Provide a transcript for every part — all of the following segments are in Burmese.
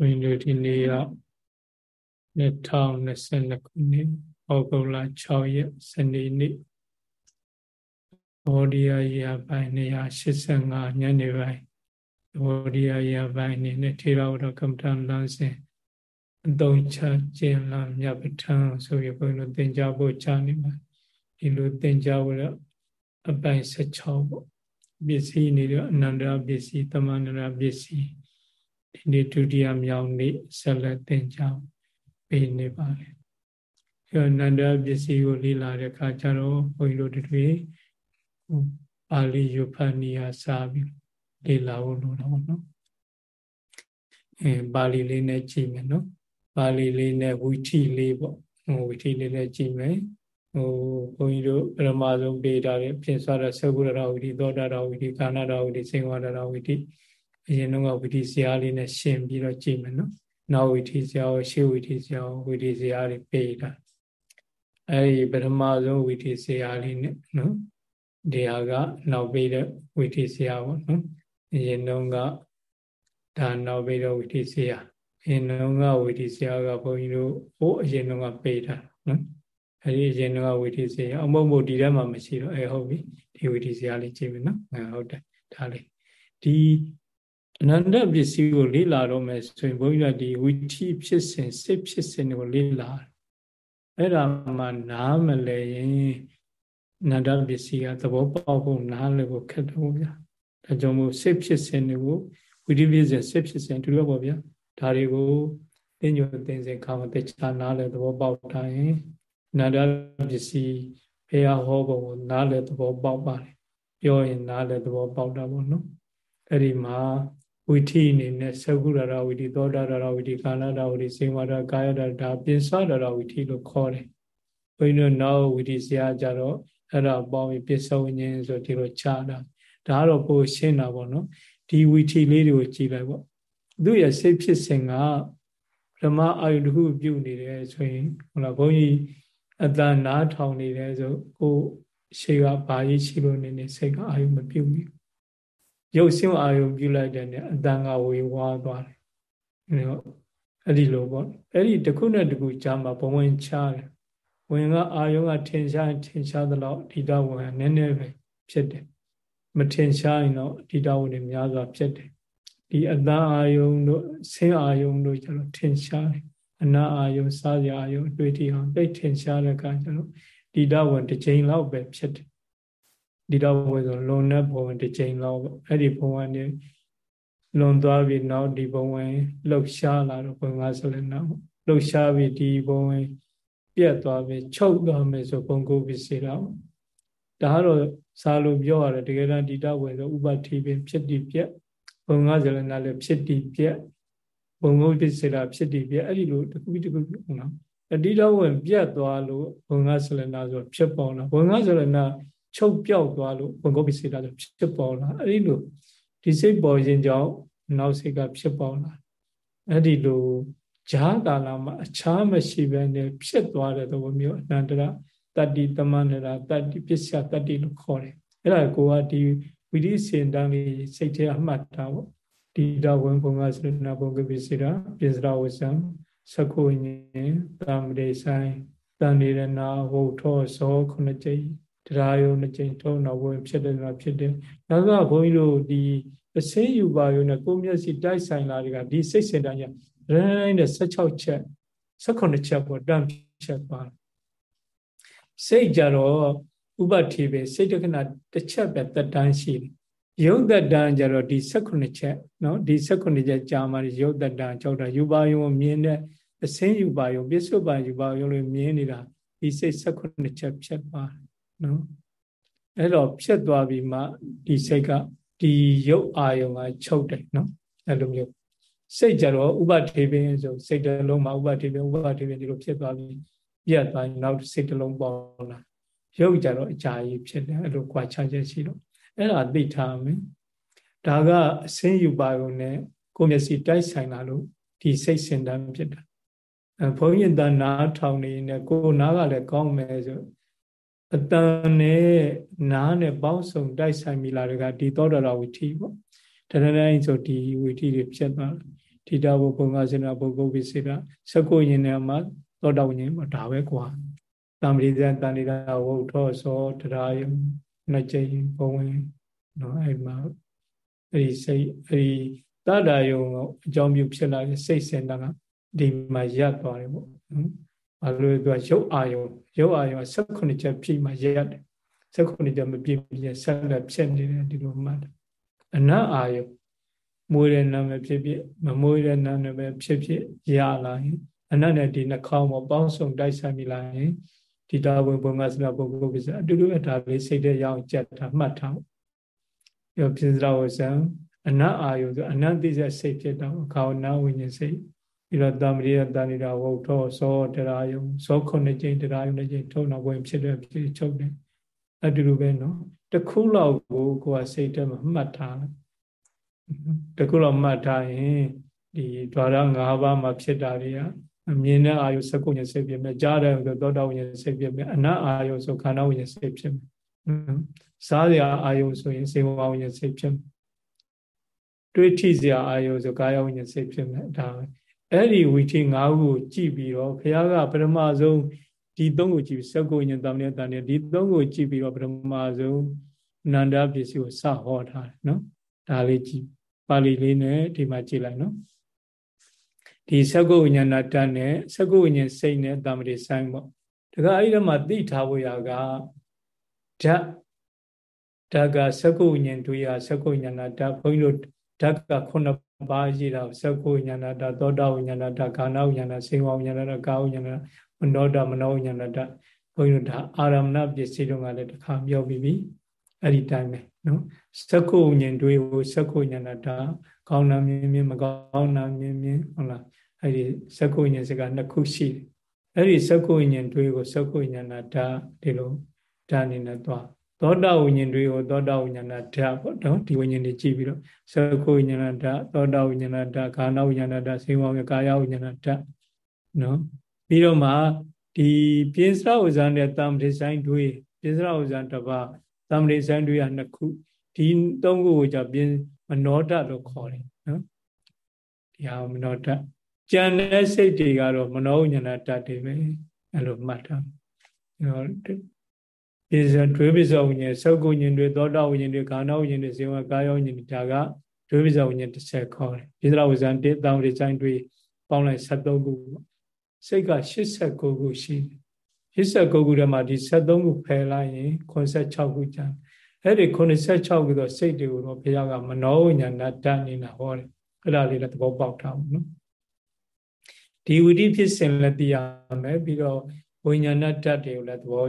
ဝိညာဉ်ဒီနေ့က2022ခုနှစ်ဩဂုတ်လ6ရက်စနေနေ့ဘောဓိယရာပိုင်း285ညနေပိုင်းဘောဓိယရာပိုင်းနေနဲ့ထေရဝါဒကမ္မဋ္ဌာန်းလမ်းစဉ်အသုံးချကျင့်လာမြတ်ပဋ္ဌာန်းဆိုရဘုန်းတော်သင်ကြားဖို့ချနေမှာဒီလိုသင်ကြားဖို့အပိုင်း16ပေါ့ပစ္စည်းနေတော့အနန္တပစ္စည်းတမန္တရာပစ္စည်း ဒီနေ့ဒုတိယမြောက်နေ့ဆက်လက်သင်ကြားပေးနေပါလေ။အဲနန္ဒပစ္စည်းကိုလေ့လာတဲ့အခါကျတော့ဘုန်းကြီးတို့တွေပါဠိယုဖန်နီယာစာပြီးလေ့လာဖို့လိုတော့နော်။အဲပါဠိလေးနဲ့ကြည့်မယ်နော်။ပါဠိလေးနဲ့ဝီထီလေးပေါ့။ဟိုဝီထီလေးနဲ့ကြည့်မယ်။ဟိုဘုန်းကြီးတို့ပရမဆုံးပေးထားတဲ့ပြင်စွာတဲ့သကုရတော်ဝီထီသောတာတော်ဝီထီကာဏတော်ဝီထီစေဝါတော်ဝီထီ အရင်တော့ဝီထီဇာလေးနဲ့ရှင်းပြီးတော့ကြည့်မယ်နော်နောက်ဝီထီဇာကိုရှေ့ဝီထီဇာကိုဝီထီဇာလေးပေးတာအဲဒီပထမဆုံးဝီထီဇာလေးနဲ့နော်ဒီဟာကနောက်ပေးတဲ့ဝီထီဇာပေါ့နော်အရင်တော့ကဒါနောက်ပေးတဲ့ဝီထီဇာအရင်တော့ကဝီထီဇာကဘုန်းကြီးတို့ဟိုအရင်တော့ကပေးတာနော်အဲဒီအရင်တော့ဝီထီဇာအမုတ်မုတ်ဒီထဲမှာမရှိတော့အဲဟုတ်ပြီဒီဝီထီဇာလေးကြည့်မယ်နော်ဟုတ်တယ်ဒါလေးဒီ အနန္တပစ္စည်းကိုလေ့လာတော့မယ်ဆိုရင်ဘုန်းကြီးကဒီဝိထိဖြစ်စဉ်စိတ်ဖြစ်စဉ်ကိုလေ့လာအဲ့ဒါမှနားမလဲရင်အနန္တပစ္စည်းကသဘောပေါက်ဖို့နားလည်ဖို့ခက်တော့ဗျာဒါကြောင့်မို့စိတ်ဖြစ်စဉ်တွေကိုဝိထိဖြစ်စဉ်စိတ်ဖြစ်စဉ်တူတော့ပေါ့ဗျာဒါတွေကိုသင်ညိုသင်စဉ်ခါမှတခြားနားလည်သဘောပေါက်ထားရင်အနန္တပစ္စည်းဘုရားဟောပုံကိုနားလည်သဘောပေါက်ပါတယ်ပြောရင်နားလည်သဘောပေါက်တာပေါ့နော်အဲ့ဒီမှာ ဝိထိအနေနဲ့သကုရရဝိတိသောတာရဝိတိကာလရဝိတိစေဝရကာယရဒါပြင်စရရဝိတိလို့ခေါ်တယ်။ဘုန်းကြီးတို့နောက်ဝိတိဆရာကြတော့အဲ့ဒါပေါင်းပြီးပစ္စဝဉ္ဉ်ဆိုဒီလိုခြားတာ။ဒါကတော့ပိုရှင်းတာပေါ့နော်။ဒီဝိထိလေးတွေကိုကြည်လိုက်ပေါ့။သူ့ရဲ့စိတ်ဖြစ်စဉ်ကပရမအာယုတစ်ခုပြုတ်နေတယ်ဆိုရင်ဟုတ်လားဘုန်းကြီးအတန်နားထောင်နေတယ်ဆိုကိုရှေ့ကဘာကြီးရှိလို့နေနေစိတ်ကအာယုမပြုတ်ဘူး ရုပ်ဆင်းအာယုံပြုလိုက်တဲ့နဲ့အတန်ကဝေဝါးသွားတယ်အဲတော့အဲ့ဒီလိုပေါ့အဲ့ဒီတစ်ခုနဲ့တစ်ခုကြားမှာဘဝင်ချတယ်ဝင်ကအာယုံကထင်ရှားထင်ရှားသလောက်ဒီတဝင်ကနည်းနည်းပဲဖြစ်တယ်မထင်ရှားရင်တော့ဒီတဝင်တွေများစွာဖြစ်တယ်ဒီအတန်အာယုံတို့ဆင်းအာယုံတို့ကျတော့ထင်ရှားတယ်အနာအာယုံစားစရာအာယုံအတွေ့အထိအောင်တိတ်ထင်ရှားတဲ့အခါကျတော့ဒီတဝင်တစ်ချိန်လောက်ပဲဖြစ်တယ် ဒီတော့ဘုံဆိုလွန်တဲ့ဘုံတစ်ချိန်လောက်ပေါ့အဲ့ဒီဘုံကနေလွန်သွားပြီးနောက်ဒီဘုံဝင်လှုပ်ရှားလာတော့ဘုံကဆိုလည်းနောက်လှုပ်ရှားပြီးဒီဘုံဝင်ပြက်သွားပြီးချုပ်သွားမယ်ဆိုဘုံကိုပစ္စည်းတော့ဒါကတော့စာလို့ပြောရတယ်တကယ်တမ်းဒီတော့ဝင်ဆိုဥပတိပင်ဖြစ်တည်ပြက်ဘုံကဆိုလည်းနားလည်းဖြစ်တည်ပြက်ဘုံကိုပစ္စည်းတာဖြစ်တည်ပြက်အဲ့ဒီလိုတခုတခုဟုတ်လားအတိတော့ဝင်ပြက်သွားလို့ဘုံကဆိုလည်းနာဆိုဖြစ်ပေါ်လာဘုံကဆိုလည်းနာ ချုပ်ပြောက်သွားလို့ဘုံကုတ်ပိစေတာဆိုဖြစ်ပေါ်လာအဲ့ဒီလိုဒီစိတ်ပေါ်ခြင်းကြောင့်နောက်စိတ်ကဖြစ်ပေါ်လာအဲ့ဒီလိုဂျာကာလမှာအခြားမရှိဘဲနဲ့ဖြစ်သွားတဲ့သဘောမျိုးအနန္တရတတ္တိတမန္တရာတတ္တိပစ္စယတတ္တိလို့ခေါ်တယ်အဲ့ဒါကိုကဒီဝိရိစင်တန်းလေးစိတ်ထဲအမှတ်တာပေါ့ဒီတော့ဝင်ဘုံကစရဏဘုံကပိစေတာပိစရဝဇံသကုညင်တာမရိဆိုင်တန်နေရနာဝုထောဇောခုနှစ်ကြိမ် တရားယုံတစ်ချိန်ထုံးတော့ဝင်ဖြစ်တယ်လို့ဖြစ်တယ်။နောက်ကဘုန်းကြီးတို့ဒီအစင်းယူပါယုံနဲ့ကိုမျက်စိတိုက်ဆိုင်လာတွေကဒီစိတ်စင်တိုင်းရရိုင်းနဲ့16ချက်18ချက်ပေါ်တန့်ချက်ပါစိတ်ကြတော့ဥပတိပဲစိတ်တက္ကနာတစ်ချက်ပဲတက်တန်းရှိတယ်ရုပ်သက်တန်းကြတော့ဒီ18ချက်နော်ဒီ18ချက်ကြာမှရုပ်သက်တန်းကြောက်တာယူပါယုံမြင်တဲ့အစင်းယူပါယုံပြစ္ဆုတ်ပါယူပါယုံလို့မြင်နေတာဒီစိတ်18ချက်ဖြစ်ပါတယ် နော်အဲ့တော့ဖြစ်သွားပြီးမှဒီစိတ်ကဒီရုပ်အာယုံကချုပ်တယ်နော်အဲ့လိုမျိုးစိတ်ကြတော့ဥပထေပင်ဆိုစိတ်တစ်လုံးမှာဥပထေပင်ဥပထေပင်ဒီလိုဖြစ်သွားပြီးပြတ်သွားရင်နောက်စိတ်တစ်လုံးပေါ်လာရုပ်ကြတော့အကြာကြီးဖြစ်တယ်အဲ့လိုကြွားချချက်ရှိတော့အဲ့ဒါသိထားမယ်ဒါကအစင်းယူပါုံနဲ့ကိုမျက်စိတိုက်ဆိုင်လာလို့ဒီစိတ်စင်တန်းဖြစ်တာဘုန်းကြီးတန်နားထောင်နေနေကိုနားကလည်းကောင်းမယ်ဆို အတန်နဲ့နားနဲ့ပေါင်းစုံတိုက်ဆိုင်မိလာတွေကဒီသောတာရဝိထီပေါ့တရတိုင်းဆိုဒီဝိထီတွေဖြစ်သွားထိတာဘုဘုံကစေနာဘုဂုတ်ပိစေတာစကုညင်နဲ့မှာသောတာဝိညာဉ်မှာဒါပဲကွာတံပရိသတန်နေတာဝုထောသောတရားယုံနှစ်ကြိမ်ဘုံဝင်နော်အဲ့မှာအဲ့ဒီစိတ်အဲ့ဒီတတ္တာယုံအကြောင်းပြုဖြစ်လာတဲ့စိတ်စင်တာကဒီမှာရပ်သွားတယ်ပေါ့နော်ဘာလို့သူကရုပ်အာယုံ ရုပ်အာယုံ16ချက်ပြည့်မှရပ်တယ်16ချက်မပြည့်ပြည့်ဆက်လက်ဖြစ်နေတယ်ဒီလိုမှတ်တယ်အနတ်အာယုံမွေးတဲ့နာမည်ဖြစ်ဖြစ်မမွေးတဲ့နာမည်ပဲဖြစ်ဖြစ်ရလာရင်အနတ်နဲ့ဒီနှာခေါင်းပေါ်ပေါင်းစုံတိုက်ဆိုင်မိလာရင်ဒီတာဝင်ဘုံကစနာပုဂ္ဂိုလ်ပစ္စအတူတူအတားလေးစိတ်တဲ့ရောင်းကြက်တာမှတ်ထားရောပြစ္စရာဝဇံအနတ်အာယုဆိုအနတ်သိတဲ့စိတ်ဖြစ်တော့ခါဝနာဝိညာဉ်စိတ် ပြီးတော့တမ္ပရိယတဏိတာဝုတ်ထောသောတရားယုံသောခုနှစ်ကြိမ်တရားယုံနှစ်ကြိမ်ထုံနောက်ဝင်ဖြစ်တဲ့ဖြစ်ချုပ်တယ်အတူတူပဲနော်တခုလောက်ကိုကိုယ်ကစိတ်ထဲမှာမှတ်ထားလိုက်တခုလောက်မှတ်ထားရင်ဒီဓာရ၅ပါးမှာဖြစ်တာတွေကအမြင်တဲ့အာယုစကုညစိတ်ဖြစ်မယ်ကြားတဲ့ဆိုသောတာဝိညာဉ်စိတ်ဖြစ်မယ်အနတ်အာယုဆိုခန္ဓာဝိညာဉ်စိတ်ဖြစ်မယ်စားရအာယုဆိုရင်စေဝဝိညာဉ်စိတ်ဖြစ်မယ်တွေးထိစရာအာယုဆိုကာယဝိညာဉ်စိတ်ဖြစ်မယ်ဒါပဲ အဲ့ဒီဝီထိ၅ခုကိုကြည့်ပြီးတော့ဘုရားကပထမဆုံးဒီသုံးကိုကြည့်ပြီးစကုညင်တမနဲ့တန်နဲ့ဒီသုံးကိုကြည့်ပြီးတော့ပထမဆုံးနန္ဒပစ္စည်းကိုစဟောထားတယ်နော်ဒါလေးကြည့်ပါဠိလေးနဲ့ဒီမှာကြည့်လိုက်နော်ဒီစကုဝိညာဏတတ်နဲ့စကုဝိညာဉ်စိတ်နဲ့တမ္ပတိဆိုင်ပေါ့ဒါကအဲ့ဒီမှာသိထားဖို့ရကဓာတ်ဓာတ်ကစကုဝိညာဉ်တွေးရစကုဝိညာဏတတ်ဘုန်းကြီးတို့ဓာတ်ကခုနှစ် ပါးရှိတာစကုဝိညာဏတတ်သောတာဝိညာဏတတ်ခန္ဓာဝိညာဏစေဝဝိညာဏတတ်ကာဝိညာဏမနောတမနောဝိညာဏတတ်ဘုန်းကြီးတို့ဒါအာရမဏပစ္စည်းတို့ကလည်းတစ်ခါပြောပြီးပြီအဲ့ဒီတိုင်းပဲနော်စကုဝိညာဉ်တွေးကိုစကုဝိညာဏတတ်ကောင်းနာမြင်မြင်မကောင်းနာမြင်မြင်ဟုတ်လားအဲ့ဒီစက္ကုဉ္ဉ္စကနှစ်ခုရှိတယ်အဲ့ဒီစက္ကုဉ္ဉ္တွေကိုစက္ကုဉ္ဉ္နာဓာဒီလိုဓာအနေနဲ့သွား သောတာဝိညာဉ်တွေကိုသောတာဝိညာဏဓာပေါ့နော်ဒီဝိညာဉ်တွေကြည့်ပြီးတော့စက္ကုဝိညာဏဓာသောတာဝိညာဏဓာခန္ဓာဝိညာဏဓာစေဝဝကာယဝိညာဏဓာနော်ပြီးတော့မှဒီပိစရဥဇံနဲ့တမ္ပတိဆိုင်တွေပိစရဥဇံတစ်ပါးတမ္ပတိဆိုင်တွေကနှစ်ခုဒီသုံးခုကိုじゃပြင်းမနောတလို့ခေါ်တယ်နော်ဒီဟာမနောတကြံတဲ့စိတ်တွေကတော့မနောဉာဏတတ်တွေပဲအဲ့လိုမှတ်ထားအဲ့တော့ ပိစတွေးပိစဝိညာဉ်သုတ်ကုဉ္ဉ္တွေသောတာဝိညာဉ်တွေခန္ဓာဝိညာဉ်တွေဇေဝကာယဝိညာဉ်တွေဒါကတွေးပိစဝိညာဉ်တစ်ဆက်ခေါ်တယ်ပိစရဝဇံတေတောင်းတွေဆိုင်တွေပေါင်းလိုက်73ခုပေါ့စိတ်က89ခုရှိတယ်89ခုထဲမှာဒီ73ခုဖယ်လိုက်ရင်86ခုကျန်အဲ့ဒီ86ခုသောစိတ်တွေကိုတော့ဘုရားကမနောဝိညာဏတတ်နေတာဟောတယ်အဲ့ဒါလေးလည်းသဘောပေါက်ထားဘူးနော်ဒီဝိတိဖြစ်စဉ်လည်းသိရမယ်ပြီးတော့ဝိညာဏတတ်တွေကိုလည်းသဘော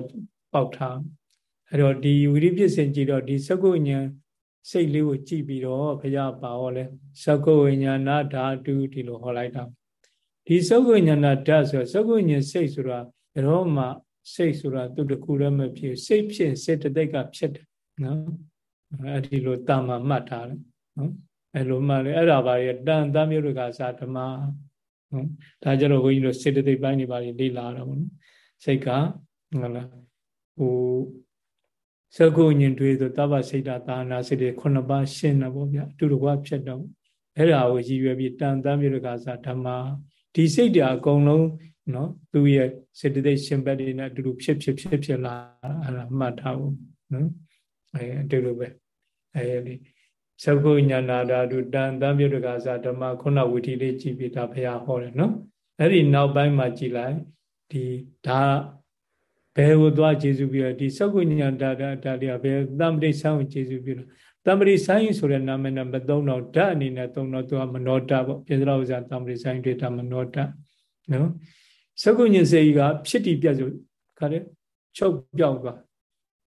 ပေါက်ထားအဲ့တော့ဒီဝိတိဖြစ်စဉ်ကြည့်တော့ဒီသကုဉ္ဉစိတ်လေးကိုကြည့်ပြီးတော့ဘုရားပါဟောလဲသကုဝိညာဏဓာတုဒီလိုဟောလိုက်တာဒီသကုဝိညာဏဓာတ်ဆိုသကုဉ္ဉစိတ်ဆိုတာဘယ်တော့မှစိတ်ဆိုတာသူတခုလည်းမဖြစ်စိတ်ဖြစ်စေတသိက်ကဖြစ်တယ်နော်အဲ့ဒီလိုတာမမှတ်ထားတယ်နော်အဲ့လိုမှလည်းအဲ့ဒါပါရတန်တမျိုးတွေကသာဓမ္မနော်ဒါကြတော့ဘုန်းကြီးတို့စေတသိက်ပိုင်းတွေပါလေ့လာတော့ဘောနော်စိတ်ကဟုတ်လား ဟိုသကုညင်တွေဆိုတပ္ပစိတ်တာသာနာစိတ်တွေခုနှစ်ပါးရှင်းတာပေါ့ဗျအတူတကွဖြစ်တော့အဲ့ဒါကိုရည်ရွယ်ပြီးတန်တမ်းမြေကစားဓမ္မဒီစိတ်တွေအကုန်လုံးနော်သူရဲ့စေတသိက်ရှင်ဘက်တွေနဲ့အတူတူဖြစ်ဖြစ်ဖြစ်ဖြစ်လာအဲ့ဒါမှတ်ထားဖို့နော်အဲအတူတူပဲအဲဒီသကုညာနာဓာတုတန်တံပြုတ်တကသာဓမ္မခုနဝီထီလေးကြည်ပြီးဒါဘုရားဟောတယ်နော်အဲ့ဒီနောက်ပိုင်းမှာကြည်လိုက်ဒီဒါ ဘယ်ကိုသွားကျေစုပြီးတော့ဒီသကုညာဓာတာဒါလေးကဘယ်တမ္ပတိဆိုင်ကိုကျေစုပြီးတော့တမ္ပတိဆိုင်ဆိုတဲ့နာမည်နဲ့မသုံးတော့ဓာတ်အနေနဲ့သုံးတော့သူကမနောဓာတ်ပေါ့ပြေစရာဥစ္စာတမ္ပတိဆိုင်တွေ့တာမနောဓာတ်နော်သကုညစေကြီးကဖြစ်တည်ပြတ်ဆိုခါတဲ့ချုပ်ပြောက်သွား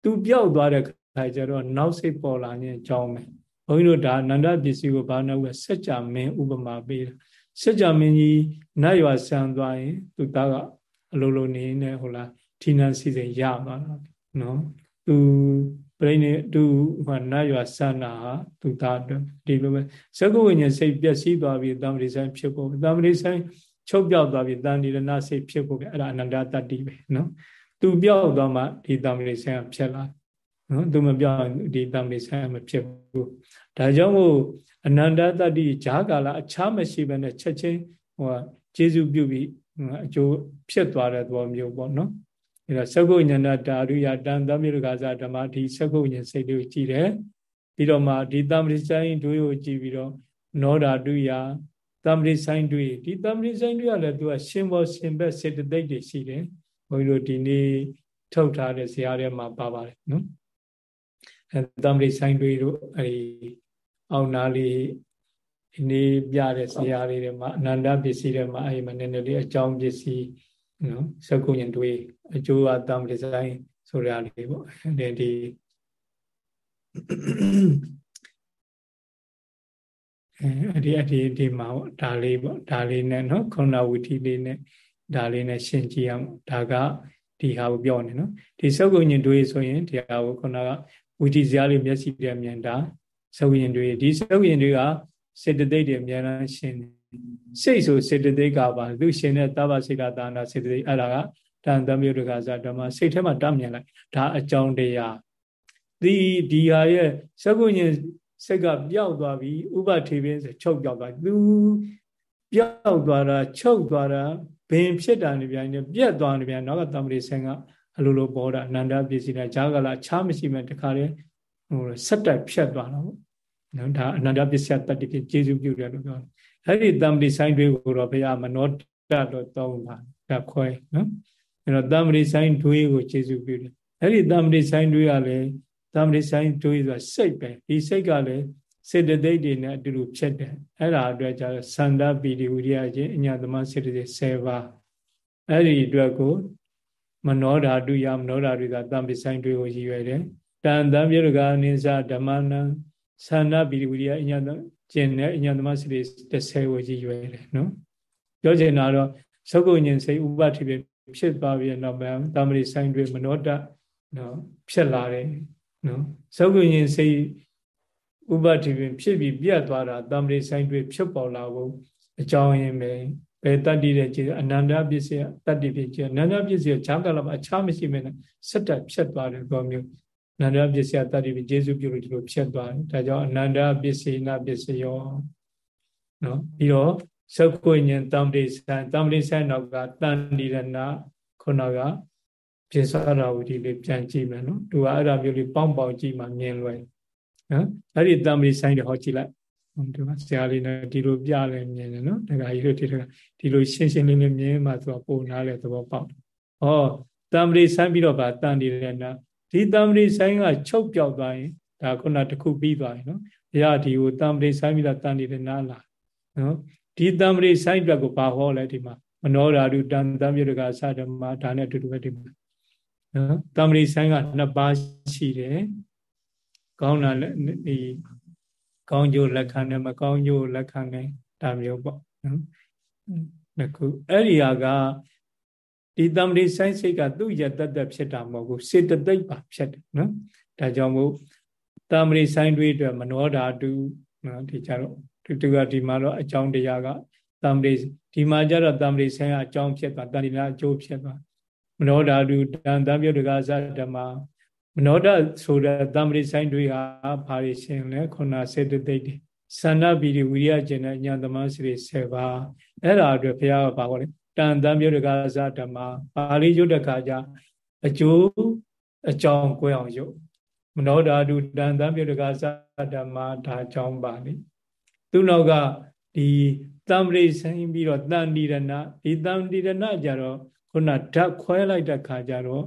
သူပြောက်သွားတဲ့ခါကျတော့နောက်စိတ်ပေါ်လာခြင်းအကြောင်းပဲဘုန်းကြီးတို့ဒါအနန္တပစ္စည်းကိုဘာနာဝစัจ जा မင်းဥပမာပေးတာစัจ जा မင်းကြီးနတ်ရွာဆံသွားရင်သူသားကအလိုလိုနေနေဟိုလား ဌိနန်စီစဉ်ရသွားတာနော်သူပြိနေသူဟိုနတ်ရွာဆန္နာဟာသူသားအတွက်ဒီလိုပဲသက္ကဝိညာဉ်စိတ်ပျက်စီးသွားပြီးတမ္ပရိဆိုင်ဖြစ်ဖို့တမ္ပရိဆိုင်ချုပ်ပြောက်သွားပြီးတန်ဒီရဏစိတ်ဖြစ်ဖို့ပဲအဲ့ဒါအနန္တတတ္တိပဲနော်သူပြောက်သွားမှဒီတမ္ပရိဆိုင်ကဖြစ်လာနော်သူမပြောက်ဒီတမ္ပရိဆိုင်ကမဖြစ်ဘူးဒါကြောင့်မို့အနန္တတတ္တိဈာကာလအခြားမရှိဘဲနဲ့ချက်ချင်းဟိုကျေစုပြုပြီးအကျိုးဖြစ်သွားတဲ့သဘောမျိုးပေါ့နော် အဲတော့သကုဉ္ဏတာရိယတန်သမီရကဇဓမ္မဒီသကုဉ္ဉစိတ်လေးကိုကြည့်တယ်ပြီးတော့မှဒီတမ္ပရိဆိုင်တို့ကိုကြည့်ပြီးတော့နောဓာတုယတမ္ပရိဆိုင်တွေဒီတမ္ပရိဆိုင်တွေကလည်းသူကရှင်ဘောရှင်ဘက်စေတသိက်တွေရှိတယ်ဘုန်းကြီးတို့ဒီနေ့ထုတ်ထားတဲ့ဇာတ်ထဲမှာပါပါတယ်နော်အဲတမ္ပရိဆိုင်တွေတို့အဲဒီအောင်နာလေးဒီနေ့ပြတဲ့ဇာတ်လေးတွေမှာအနန္တပစ္စည်းတွေမှာအဲဒီမှာနည်းနည်းလေးအကြောင်းပစ္စည်း နော်သကုဉ္တွေအကျိုးအတမ္ပရိဆိုင်ဆိုရလေးပေါ့ဒီအဲဒီအဒီဒီမှာပေါ့ဒါလေးပေါ့ဒါလေးနဲ့နော်ခုနဝီထီလေးနဲ့ဒါလေးနဲ့ရှင်းကြည့်အောင်ဒါကဒီဟာကိုပြောနေနော်ဒီသုတ်ကုညင်တွေးဆိုရင်ဒီဟာကိုခုနကဝီထီစရာလေးမျက်စိပြမြင်တာသုတ်ရင်တွေဒီသုတ်ရင်တွေကစေတသိက်တွေအများအားရှင်း စိတ်ဆိုစေတသိက်ကပါသူရှင်တဲ့သဗ္ဗစေတသာနာစေတသိက်အဲ့ဒါကတန်တမျိုးတကစားဓမ္မစိတ်ထဲမှာတတ်မြင်လိုက်ဒါအကြောင်းတရားဒီဒီဟာရဲ့သကုညင်စိတ်ကပျောက်သွားပြီဥပထေပင်းဆိုချုပ်ပျောက်သွားသူပျောက်သွားတာချုပ်သွားတာဘင်ဖြစ်တာနေပြန်နေပြက်သွားနေပြန်နောက်ကတမ္ပရိဆင်ကအလိုလိုပေါ်တာအနန္တပစ္စည်းတာဈာကလာချားမရှိမဲ့တခါလေဟိုဆက်တက်ဖြတ်သွားတာပေါ့နော်ဒါအနန္တပစ္စယတတ္တိဖြစ်ကျေစုပြုတယ်လို့ပြောတယ် အဲ့ဒီတမ္ပရိဆိုင်တွေကိုတော့ဘုရားမနောတတော့သုံးတာဒါခွဲနော်အဲ့တော့တမ္ပရိဆိုင်တွေးကိုကျေစုပြုတယ်အဲ့ဒီတမ္ပရိဆိုင်တွေကလည်းသမ္ပတိဆိုင်တွေးဆိုတာစိတ်ပဲဒီစိတ်ကလည်းစေတသိက်တွေနဲ့အတူတူဖြစ်တယ်အဲ့ဒါအတွက်ကျတော့သန္တာပီတိဝိရိယချင်းအညာသမစေတသိက်10ပါးအဲ့ဒီအတွက်ကိုမနောဓာတုယမနောဓာတုကသံပိဆိုင်တွေကိုရည်ရွယ်တယ်တန်တံပြေရကနိစ္စဓမ္မနံသန္တာပီတိဝိရိယအညာ ကျင်တဲ့အညာသမစေတသိက်10ကိုရည်ရွယ်တယ်နော်ပြောချင်တာတော့သကုညင်စိတ်ဥပတိဖြစ်သွားပြီးတော့မှသံပတိဆိုင်တွေမနောတနော်ဖြစ်လာတယ်နော်သကုညင်စိတ်ဥပတိပင်ဖြစ်ပြီးပြတ်သွားတာတမ္ပရိဆိုင်တွေဖြစ်ပေါ်လာဖို့အကြောင်းရင်းပဲဘယ်တတ္တိတဲ့ခြေအနန္တပစ္စယတတ္တိဖြစ်ခြေအနန္တပစ္စယဈာကလမှာအခြားမရှိမဲ့နဲ့စက်တက်ဖြစ်သွားတယ်ကောမျိုး အနန္တပစ္စယတတ္တိဖြစ်ကျေစုပြုလို့ဒီလိုဖြစ်သွားတယ်ဒါကြောင့်အနန္တပစ္စေနပစ္စယောနော်ပြီးတော့သကုညင်တမ္ပရိဆိုင်တမ္ပရိဆိုင်နောက်ကတန်တိရဏခုနကပြေစရာဝတိလေးပြန်ကြည့်မယ်နော်သူကအဲ့ဒါမျိုးလေးပေါင်းပေါင်းကြည့်မှမြင်လွယ်နော်အဲ့ဒီတံပရိဆိုင်တွေဟောကြည့်လိုက်ဒီမှာဆရာလေးနဲ့ဒီလိုပြလဲမြင်တယ်နော်တခါကြီးတို့ဒီလိုဒီလိုရှင်းရှင်းလင်းလင်းမြင်မှသူကပုံနာလဲသဘောပေါက်တယ်ဟောတံပရိဆိုင်ပြီးတော့ဗာတန်ဒီရဏ ဒီတံပရိဆိုင်ကချုပ်ပြောက်သွားရင်ဒါခုနတခုပြီးသွားရင်နော်ဘုရားဒီကိုတံပရိဆိုင်ပြီးတော့တန်ဒီရဏလာနော်ဒီတံပရိဆိုင်အတွက်ကိုဘာဟောလဲဒီမှာမနောဓာတုတန်တံပြုတကသဓမ္မဒါနဲ့အတူတူပဲဒီမှာနော်တမ္ပရိဆိုင်ကနှစ်ပါးရှိတယ်ကောင်းတာဒီကောင်းကျိုးလက်ခံတယ်မကောင်းကျိုးလက်ခံတယ်ဒါမျိုးပေါ့နော်နှစ်ခုအဲ့ဒီဟာက ဒီတမ္ပရိဆိုင်စိတ်ကသူ့ရတတ်တဖြစ်တာမဟုတ်ဘူးစေတသိက်ပါဖြစ်တယ်နော်ဒါကြောင့်မို့တမ္ပရိဆိုင်တွေအတွက်မနောဓာတုနော်ဒီကြတော့တူတူကဒီမှာတော့အကြောင်းတရားကတမ္ပရိဒီမှာကျတော့တမ္ပရိဆိုင်ကအကြောင်းဖြစ်သွားတဏှာအကျိုးဖြစ်သွားမနောဓာတုတန်တံပြုတ်တကသဓမ္မမနောဓာဆိုတဲ့တံပရိဆိုင်တွေဟာဘာတွေရှင်လဲခုနစေတသိက်တွေသန္နပီတိဝိရိယကျင်တဲ့ညာသမစီတွေ7ပါးအဲ့ဒါအတွက်ဘုရားကဘာခေါ်လဲ တန်တံပြုတ်တကသဓမ္မပါဠိယုတ်တကကြအကျိုးအကြောင်းကိုအောင်ယုတ်မနောဓာတုတန်တံပြုတ်တကသဓမ္မဒါအကြောင်းပါလိသူနောက်ကဒီတံပရိဆိုင်ပြီးတော့တန်တိရဏဒီတန်တိရဏကြတော့ခုနဓာတ်ခွဲလိုက်တဲ့ခါကျတော့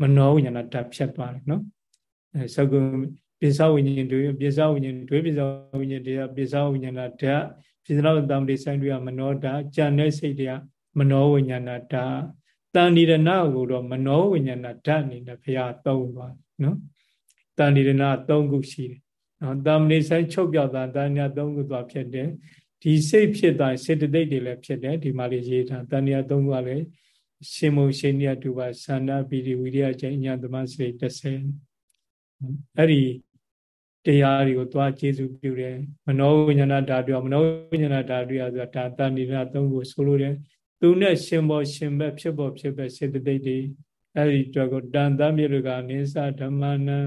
မနောဝိညာဏဓာတ်ဖြတ်သွားတယ်နော်အဲသကုပိဿဝိညာဉ်တွေပိဿဝိညာဉ်တွေပိဿဝိညာဉ်တွေကပိဿဝိညာဏဓာတ်ပိဿလောက်တံပတိဆိုင်တွေကမနောဓာတ်ကြံတဲ့စိတ်တွေက မနောဝိညာဏဓာတ်တန်ဒီရဏကိုတော့မနောဝိညာဏဓာတ်အနေနဲ့ဘုရားသုံးသွားနော်တန်ဒီရဏ၃ခုရှိတယ်နော်တံပတိဆိုင်ချုပ်ပြောက်တာတန်ညာ၃ခုသွားဖြစ်တယ်ဒီစိတ်ဖြစ်သွားစေတသိက်တွေလည်းဖြစ်တယ်ဒီမှာလေးရေးထားတန်ညာ၃ခုကလည်းရှင်မုံရှင်ညတူပါသန္တာပီတိဝိရိယကျင့်ညာသမစိတ်30အဲ့ဒီတရားတွေကိုသွားကျေစုပြုတယ်မနောဝိညာဏဓာတုမနောဝိညာဏဓာတုရဆိုတာဒါတဏိရသုံးကိုဆိုလိုတယ် သူနဲ့ရှင်ဘောရှင်ဘက်ဖြစ်ပေါ်ဖြစ်ဘက်စေတသိက်တွေအဲ့ဒီအတွက်ကိုတန်တမြေလူကနိစ္စဓမ္မနံ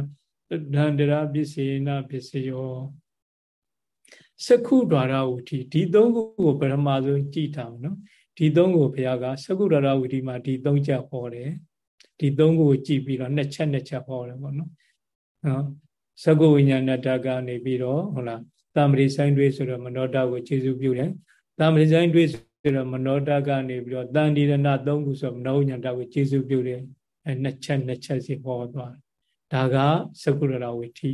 ဒန္တရာပစ္စေနပစ္စယောစကုဒ္ဒရာဝတီဒီသုံးခုကိုပထမဆုံးကြည်ထားမယ်နော်ဒီသုံးခုဘုရားကစကုဒ္ဒရာဝတီမှာဒီသုံးချက်ဟောတယ်ဒီသုံးခုကိုကြည်ပြီးတော့နှစ်ချက်နှစ်ချက်ဟောတယ်ပေါ့နော်နော်စကုဝိညာဏတကနေပြီးတော့ဟုတ်လားတာမရိဆိုင်တွေဆိုတော့မနောတကိုခြေစုပြုတယ်တာမရိဆိုင်တွေ ဆိုတော့မနောတကနေပြီးတော့တန်ဒီရဏသုံးခုဆိုမနောဝိညာဏကိုခြေစုပြုတယ်အဲနှစ်ချက်နှစ်ချက်စီဟောသွားတယ်ဒါကစကုဒ္ဒရာဝတီ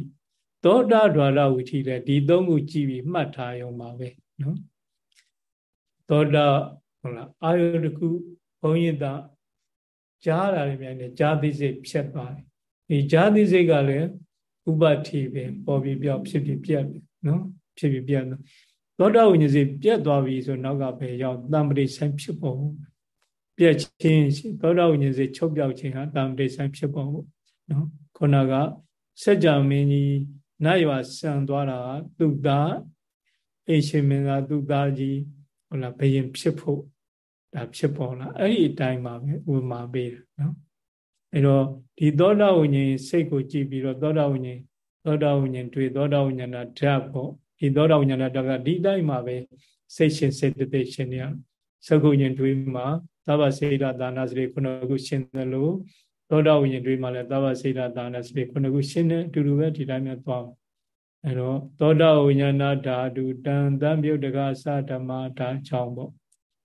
သောတာဒွါရဝိထီလည်းဒီသုံးခုကြည့်ပြီးမှတ်ထားရုံပါပဲနော်သောတာဟုတ်လားအာယုတခုဘုန်းကြီးသားကြားတာလည်းမြန်တယ်ကြားသိစိတ်ဖြတ်သွားတယ်ဒီကြားသိစိတ်ကလည်းဥပတိပဲပေါ်ပြီးပြောက်ဖြစ်ပြီးပြတ်တယ်နော်ဖြစ်ပြီးပြတ်တယ် သောတာဝိညာဉ်စိတ်ပြတ်သွားပြီဆိုနောက်ကပဲရောက်တံပတိဆိုင်ဖြစ်ပေါ်ပြတ်ခြင်းသောတာဝိညာဉ်စိတ်ချုပ်ပြောက်ခြင်းဟာတံပတိဆိုင်ဖြစ်ပေါ်နော်ခုနကစัจ जा မင်းကြီးနတ်ရွာဆံသွားတာသူသားအိရှင်မင်းသားသူသားကြီးဟုတ်လားဘယင်ဖြစ်ဖို့ဒါဖြစ်ပေါ်လာအဲ့ဒီအတိုင်းပါပဲဥပမာပေးတယ်နော်အဲ့တော့ဒီသောတာဝိညာဉ်စိတ်ကိုကြည့်ပြီးတော့သောတာဝိညာဉ်သောတာဝိညာဉ်တွေ့သောတာဝိညာဏဓာတ်ပေါ့ ဒီသောတာဝိညာဏဓာတ်ကဒီတိုင်းမှာပဲစိတ်ရှင်စိတ်တည်ရှင်နေရသကုဉ္ဉ္တွေးမှာသဗ္ဗစေတဒါနာစရိခုနခုရှင်တယ်လို့သောတာဝိညာဉ်တွေးမှာလည်းသဗ္ဗစေတဒါနာစရိခုနခုရှင်တယ်အတူတူပဲဒီတိုင်းမျိုးသွားအဲတော့သောတာဝိညာဏဓာတုတံတံပြုတ်တကသဓမ္မဓာချောင်းပေါ့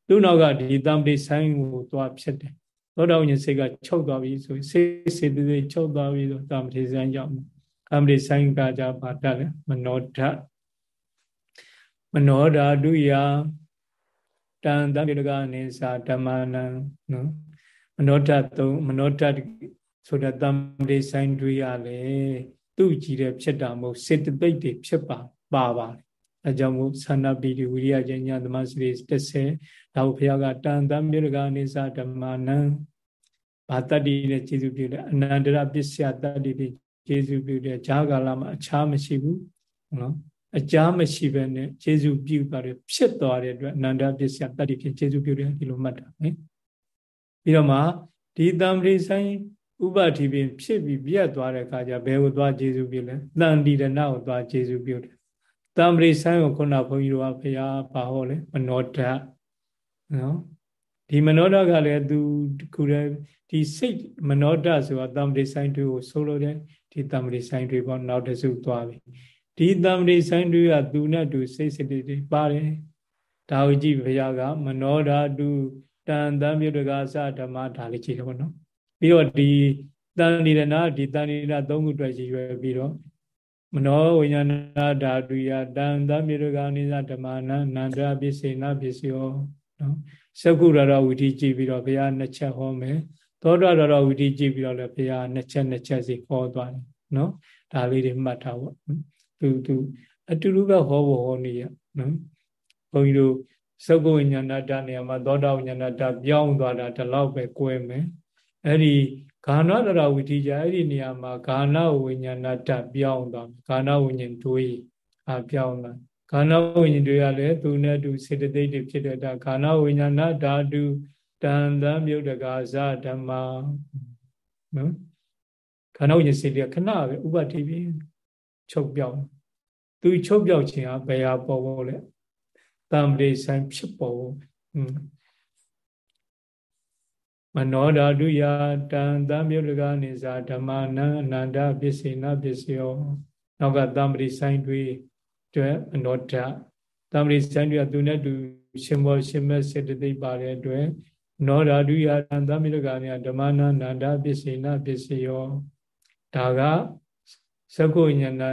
သူ့နောက်ကဒီတံပိဆိုင်ကိုသွားဖြစ်တယ်သောတာဝိညာဉ်စိတ်ကချုပ်သွားပြီဆိုစိတ်စေတသိက်ချုပ်သွားပြီဆိုတံပိဆိုင်ကြောင့်ကံပိဆိုင်ကကြပါတတ်တယ်မနောဓာ မနောဓာတုယတံတံပြုတ်တကနေသဓမ္မနံနော်မနောဓာတ်သုံးမနောဓာတ်ဆိုတဲ့တံပိဆိုင်တွေရလေသူ့ကြည့်တဲ့ဖြစ်တာမဟုတ်စေတသိက်တွေဖြစ်ပါပါပါတယ်အဲကြောင့်မို့သန္နပိတိဝိရိယဉာဏ်သမစရိ30ဒါကိုဘုရားကတန်တမြေရကအနိစ္စဓမ္မနံဘာတတ္တိနဲ့ကျေစုပြုတယ်အနန္တရပစ္စယတတ္တိတွေကျေစုပြုတယ်ဈာကာလမှာအခြားမရှိဘူးနော် အကြာမရှိဘဲနဲ့ကျေစုပြုပါတယ်ဖြစ်သွားတဲ့အတွက်အနန္တပစ္စယတတ္တိဖြစ်ကျေစုပြုတယ်ဒီလိုမှတ်တာနော်ပြီးတော့မှဒီတံပရိဆိုင်ဥပတိပင်ဖြစ်ပြီးပြတ်သွားတဲ့အခါကျဘယ်ကိုသွားကျေစုပြုလဲတန်တိရဏကိုသွားကျေစုပြုတယ်တံပရိဆိုင်ကိုခုနဘုန်းကြီးတို့ကဘုရားပါဟောလေမနောဓာတ်နော်ဒီမနောဓာတ်ကလည်းသူခုတည်းဒီစိတ်မနောဓာတ်ဆိုတာတံပရိဆိုင်တွေကိုဆိုလိုတယ်ဒီတံပရိဆိုင်တွေပေါ့နောက်တစ်စုသွားပြီ ဒီတံပရိဆိုင်တွေကသူနဲ့တူစိတ်စိတ်တွေပါတယ်ဒါကိုကြည့်ဘုရားကမနောဓာတုတန်တံမြုတ္တကသဓမ္မဒါလေးကြည့်တယ်ပေါ့နော်ပြီးတော့ဒီတန်ဏိရဏဒီတန်ဏိရဏသုံးခုအတွက်ရည်ရွယ်ပြီးတော့မနောဝိညာဏဓာတုယတန်တမြေရဂာနိသဓမ္မနနန္ဒပစ္စေနပစ္စယောနော်သကုရရဝိတိကြည့်ပြီးတော့ဘုရားနှစ်ချက်ဟောမယ်သောတာရရဝိတိကြည့်ပြီးတော့လည်းဘုရားနှစ်ချက်နှစ်ချက်စီဟောသွားတယ်နော်ဒါလေးတွေမှတ်ထားဖို့ သူသူအတူတူပဲဟောဖို့ဟောနေရနော်ဘုန်းကြီးတို့သကုဝိညာဏဓာတ်နေရာမှာသောတာဝိညာဏဓာတ်ပြောင်းသွားတာဒီလောက်ပဲ꿰မယ်အဲ့ဒီဂါဏတရဝိတိကြအဲ့ဒီနေရာမှာဂါဏဝိညာဏတပြောင်းသွားဂါဏဝိညာဉ်တွေးအပြောင်းသွားဂါဏဝိညာဉ်တွေကလည်းသူနဲ့တူစေတသိက်တွေဖြစ်တဲ့ဒါဂါဏဝိညာဏဓာတုတန်တံမြုပ်တကာဇဓမ္မနော်ခန္ဓာဝိညာဉ်စေတခဏပဲဥပတိပြီ ချုပ်ပြောင်းသူချုပ်ပြောက်ခြင်းဟာဘယ်ဟာပေါ်ပေါ်လဲတံပရိဆိုင်ဖြစ်ပေါ်မနောဓာတုယတံသံမြုတ္တကနိသာဓမ္မနံအနန္တပစ္စေနပစ္စယောနောက်ကတံပရိဆိုင်တွေအတွက်အနောဓာတံပရိဆိုင်တွေကသူနဲ့တူရှင်ဘောရှင်မဲ့စေတသိက်ပါတဲ့အတွက်နောဓာတုယတံသံမြုတ္တကနိဓမ္မနံအနန္တပစ္စေနပစ္စယောဒါက သကုဉ္ဉဏ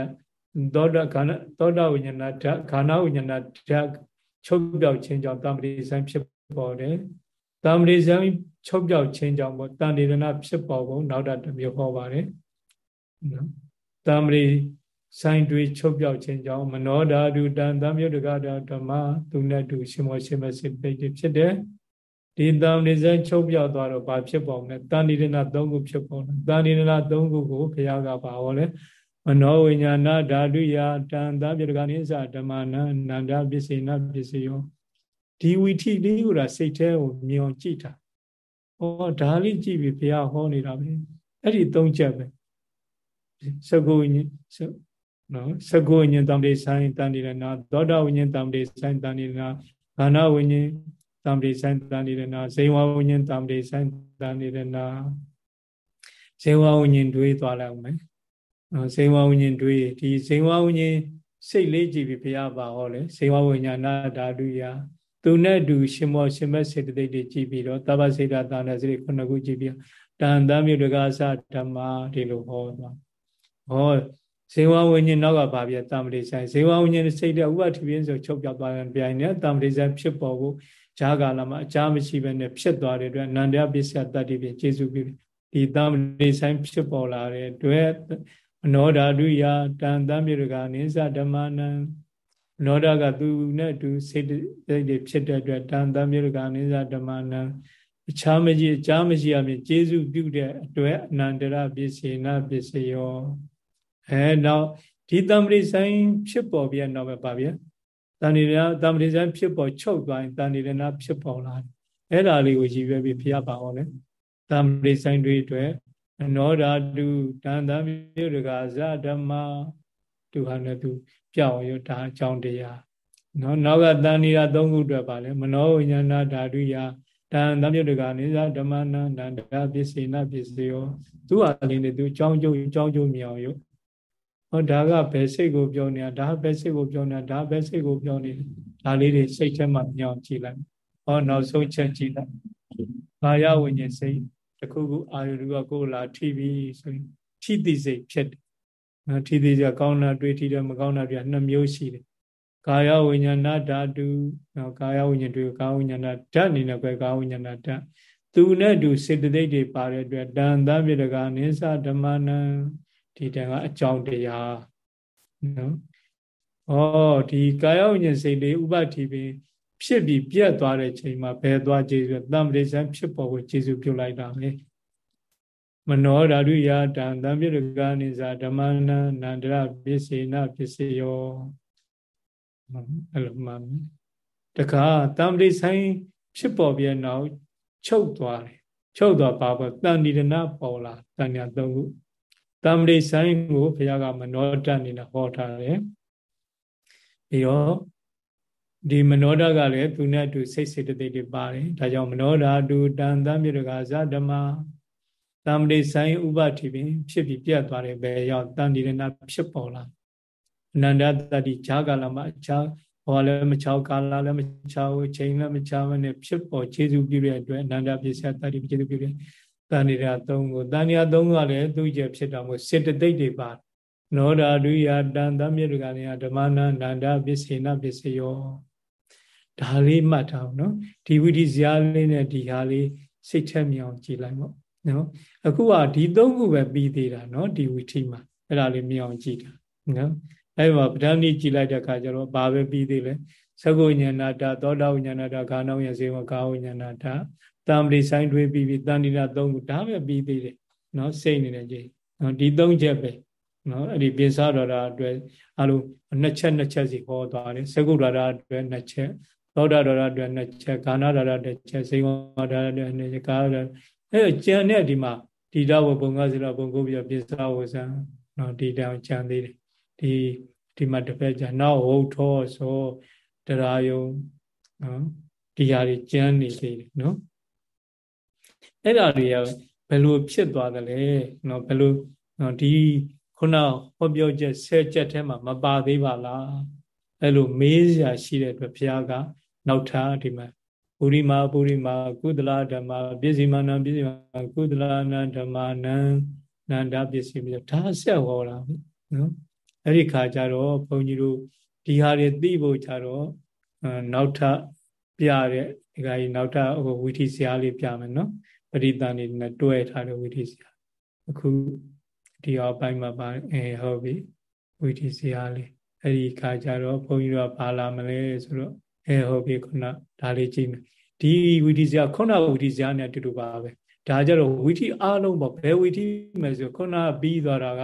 သောတာခန္ဓာသောတာဝိညာဏဓာခန္ဓာဝိညာဏဓာချုပ်ပြောက်ခြင်းကြောင့်တံပရိဆိုင်ဖြစ်ပေါ်တယ်တံပရိဆိုင်ချုပ်ပြောက်ခြင်းကြောင့်ပေါ့တန်တေရဏဖြစ်ပေါ်ပုံနောက်တာတစ်မျိုးဟောပါတယ်နော်တံပရိဆိုင်တွေချုပ်ပြောက်ခြင်းကြောင့်မနောဓာတုတန်တံမြုတ်တကဓမ္မသူနဲ့တူရှင်မောရှင်မစိတ်ပိတ်ဖြစ်တယ်ဒီတံပရိဆိုင်ချုပ်ပြောက်သွားတော့ဘာဖြစ်ပေါ်မလဲတန်တေရဏ၃ခုဖြစ်ပေါ်တယ်တန်တေရဏ၃ခုကိုဘုရားကပါဟောလဲ မနောဝိညာဏဓာတုယတံတံမြုတ်တကနိစ္စဓမ္မနံနန္ဒပစ္စေနပစ္စယောဒီဝီထိလေးကိုဒါစိတ်แท้ကိုမြင်အောင်ကြည့်တာဩဒါလေးကြည့်ပြီးဘုရားဟောနေတာပဲအဲ့ဒီသုံးချက်ပဲသကုနော်သကုဝိညာဉ်တံပတိဆိုင်တန်တိရဏသောတာဝိညာဉ်တံပတိဆိုင်တန်တိရဏခန္ဓာဝိညာဉ်တံပတိဆိုင်တန်တိရဏဇေဝဝိညာဉ်တံပတိဆိုင်တန်တိရဏဇေဝဝိညာဉ်တွေးသွားလိုက်အောင်မယ် နော်ဇေဝဝိညာဉ်တွေးဒီဇေဝဝိညာဉ်စိတ်လေးကြည့်ပြီးဘုရားပါဟောလေဇေဝဝိညာဏဓာတုယသူနဲ့တူရှင်မောရှင်မစေတသိက်တွေကြည့်ပြီးတော့တပ္ပစေတသာနာစိတ်ခုနှစ်ခုကြည့်ပြီးတန်တမ်းမြုတကာသဓမ္မဒီလိုဟောသွားဟောဇေဝဝိညာဉ်နောက်ကဘာပြတမ္ပတိဆိုင်ဇေဝဝိညာဉ်စိတ်တဲ့ဥပတိပြင်းဆိုချုပ်ပြောက်သွားတဲ့ပြိုင်နဲ့တမ္ပတိဆိုင်ဖြစ်ပေါ်ဖို့ဈာကာလမှာအချားမရှိဘဲနဲ့ဖြစ်သွားတဲ့အတွက်နန္ဒပစ္စယတတ္တိဖြင့်ကျေစုပြုဒီတမ္ပတိဆိုင်ဖြစ်ပေါ်လာတဲ့အတွက် အနောဓာတုယတန်တမ်းမြေကနိစ္စဓမ္မနံနောဓာကသူနဲ့တူစိတ်စိတ်တွေဖြစ်တဲ့အတွက်တန်တမ်းမြေကနိစ္စဓမ္မနံအခြားမရှိအချားမရှိအပြင်ကျေစုပြုတဲ့အတွက်အနန္တရပစ္စေနပစ္စယောအဲနောက်ဒီတမ္ပရိဆိုင်ဖြစ်ပေါ်ပြီးနောက်ပဲပါဗျာတဏိရတမ္ပရိဆိုင်ဖြစ်ပေါ်ချုပ်သွားရင်တဏိရဏဖြစ်ပေါ်လာတယ်အဲ့ဒါလေးကိုရည်ရွယ်ပြီးဖျားပါအောင်လေတမ္ပရိဆိုင်တွေအတွက် အနောဓာတုတန်တမြုတကဇဓမ္မသူဟာနဲ့သူပြောင်းရဒါအကြောင်းတရားနော်နောက်ကတန်ဏိရသုံးခုအတွက်ပါလေမနောဝိညာဏဓာတုယတန်တမြုတကနေဇဓမ္မနန္တန္တပစ္စေနပစ္စယောသူဟာလေးနဲ့သူအကြောင်းကျိုးအကြောင်းကျိုးမြောင်ရောဟောဒါကဘယ်စိတ်ကိုပြောနေတာဒါဘယ်စိတ်ကိုပြောနေတာဒါဘယ်စိတ်ကိုပြောနေဒါလေးတွေစိတ်ထဲမှာမြောင်ကြည့်လိုက်ဟောနောက်ဆုံးချက်ကြည့်လိုက်ဘာယဝိညာဉ်စိတ် တခုခုအာယုကကိုလာထိပြီဆိုရင်ထိတိစိတ်ဖြစ်တယ်နော်ထိတိစိတ်ကောင်းတာတွေးထိတယ်မကောင်းတာတွေနှစ်မျိုးရှိတယ်ကာယဝိညာဏဓာတုနော်ကာယဝိညာဉ်တွေကာယဝိညာဏဓာတ်အနေနဲ့ပဲကာယဝိညာဏဓာတ်သူနဲ့တူစေတသိက်တွေပါတဲ့အတွက်တန်တမြေတကာနိစ္စဓမ္မနံဒီတန်ကအကြောင်းတရားနော်ဩဒီကာယဝိညာဉ်စိတ်လေးဥပတိပင် ဖြစ်ပြီးပြတ်သွားတဲ့ချိန်မှာဘယ်သွားကျေစုတမ္ပရိသံဖြစ်ပေါ်ကိုကျေစုပြုလိုက်တာပဲမနောဓာတုယတံတံပြိရကနိစာဓမ္မနာနန္ဒရပစ္စေနပစ္စယောအဲ့လိုမှတခါတမ္ပရိဆိုင်ဖြစ်ပေါ်ပြီးနောက်ချုပ်သွားတယ်ချုပ်သွားပါပေါ့တန်ဒီရဏပေါ်လာတန်ညာသုံးခုတမ္ပရိဆိုင်ကိုဘုရားကမနောတအနေနဲ့ဟောထားတယ်ပြီးတော့ ဒီမနောဓာကလည်းသူနဲ့အတူစိတ်စေတသိက်တွေပါတယ်ဒါကြောင့်မနောဓာတူတန်တံမြေတကာဇဓမ္မတမ္ပရိဆိုင်ဥပတိပင် ဖြစ်ပြီးပြတ်သွားတယ်ဘယ်ရောက်တန်ဒီရဏဖြစ်ပေါ်လာအနန္တတတိဈာကာလမှာအခြားဘောလည်းမချောက်ကာလလည်းမချောက်ချိန်လည်းမချောက်နဲ့ဖြစ်ပေါ်ခြေစုပြုတဲ့အတွက်အနန္တပစ္စယတတိခြေစုပြုတဲ့တန်ရာ၃ခုတန်ရာ၃ခုကလည်းသူကျဖြစ်တာမို့စေတသိက်တွေပါနောဓာဒုယတန်တမြေတကလည်းဓမ္မနာနန္ဒပစ္စေနပစ္စယော ဒါလေးမှတ်ထားအောင်နော်ဒီဝိဓိဇာလေးနဲ့ဒီဟာလေးစိတ်ထက်မြောင်ကြည်လိုက်ပေါ့နော်အခုကဒီသုံးခုပဲပြီးသေးတာနော်ဒီဝိဓိမှာအဲ့ဒါလေးမြောင်ကြည့်တာနော်အဲ့မှာပဋ္ဌာန်းကြီးကြည်လိုက်တဲ့အခါကျတော့ဘာပဲပြီးသေးလဲသကုဉ္ဉဏတာသောတာဝိဉ္ဉဏတာခန္ဓာဝိဉ္ဇေဝကာဝိဉ္ဉဏတာတံပရိဆိုင်တွေးပြီးပြီးတန်တိနာသုံးခုဒါပဲပြီးသေးတယ်နော်စိတ်နေတဲ့ကြီးနော်ဒီသုံးချက်ပဲနော်အဲ့ဒီပိစတော်တာအတွက်အလိုနှစ်ချက်နှစ်ချက်စီဟောသွားတယ်သကုတော်တာအတွက်နှစ်ချက် သောတာတော်တာအတွက်နှစ်ချက်ကာဏတော်တာအတွက်ချက်စေဝတော်တာအတွက်နှစ်ချက်ကာအဲ့ကျန်တဲ့ဒီမှာဒီတော့ဘုံကစီတော့ဘုံကိုပြပိစဝဇံနော်ဒီတောင်ကျန်သေးတယ်ဒီဒီမှာတစ်ဖက်ကျနောက်ဟုတ်ထောဆိုတရားယုံနော်ဒီဟာတွေကျမ်းနေသေးတယ်နော်အဲ့ဒါတွေကဘယ်လိုဖြစ်သွားသလဲနော်ဘယ်လိုနော်ဒီခုနဟောပြောချက်ဆဲချက်ထဲမှာမပါသေးပါလားအဲ့လိုမေးစရာရှိတဲ့အတွက်ဘုရားက နောက်ထပ်ဒီမှာပုရိမာပုရိမာကုသလဓမ္မပစ္စည်းမနံပစ္စည်းမကုသလနံဓမ္မနံနန္ဒပစ္စည်းမျိုးဒါဆက်ဟောတာနော်အဲ့ဒီခါကျတော့ဘုန်းကြီးတို့ဒီဟာတွေသိဖို့ကြတော့နောက်ထပ်ပြတဲ့ဒီကကြီးနောက်ထပ်ဟိုဝီထီဆရာလေးပြမယ်နော်ပရိသန်နေနဲ့တွဲထားတဲ့ဝီထီဆရာအခုဒီအောက်ပိုင်းမှာပါအဲဟုတ်ပြီဝီထီဆရာလေးအဲ့ဒီခါကျတော့ဘုန်းကြီးတို့ကပါလာမလဲဆိုတော့ အဲဟုတ်ပြီခုနဒါလေးကြည့်မယ်ဒီဝီထီဆရာခုနဝီထီဆရာနဲ့အတူတူပါပဲဒါကြတော့ဝီထီအားလုံးပေါ့ဘယ်ဝီထီမယ်ဆိုခုနပြီးသွားတာက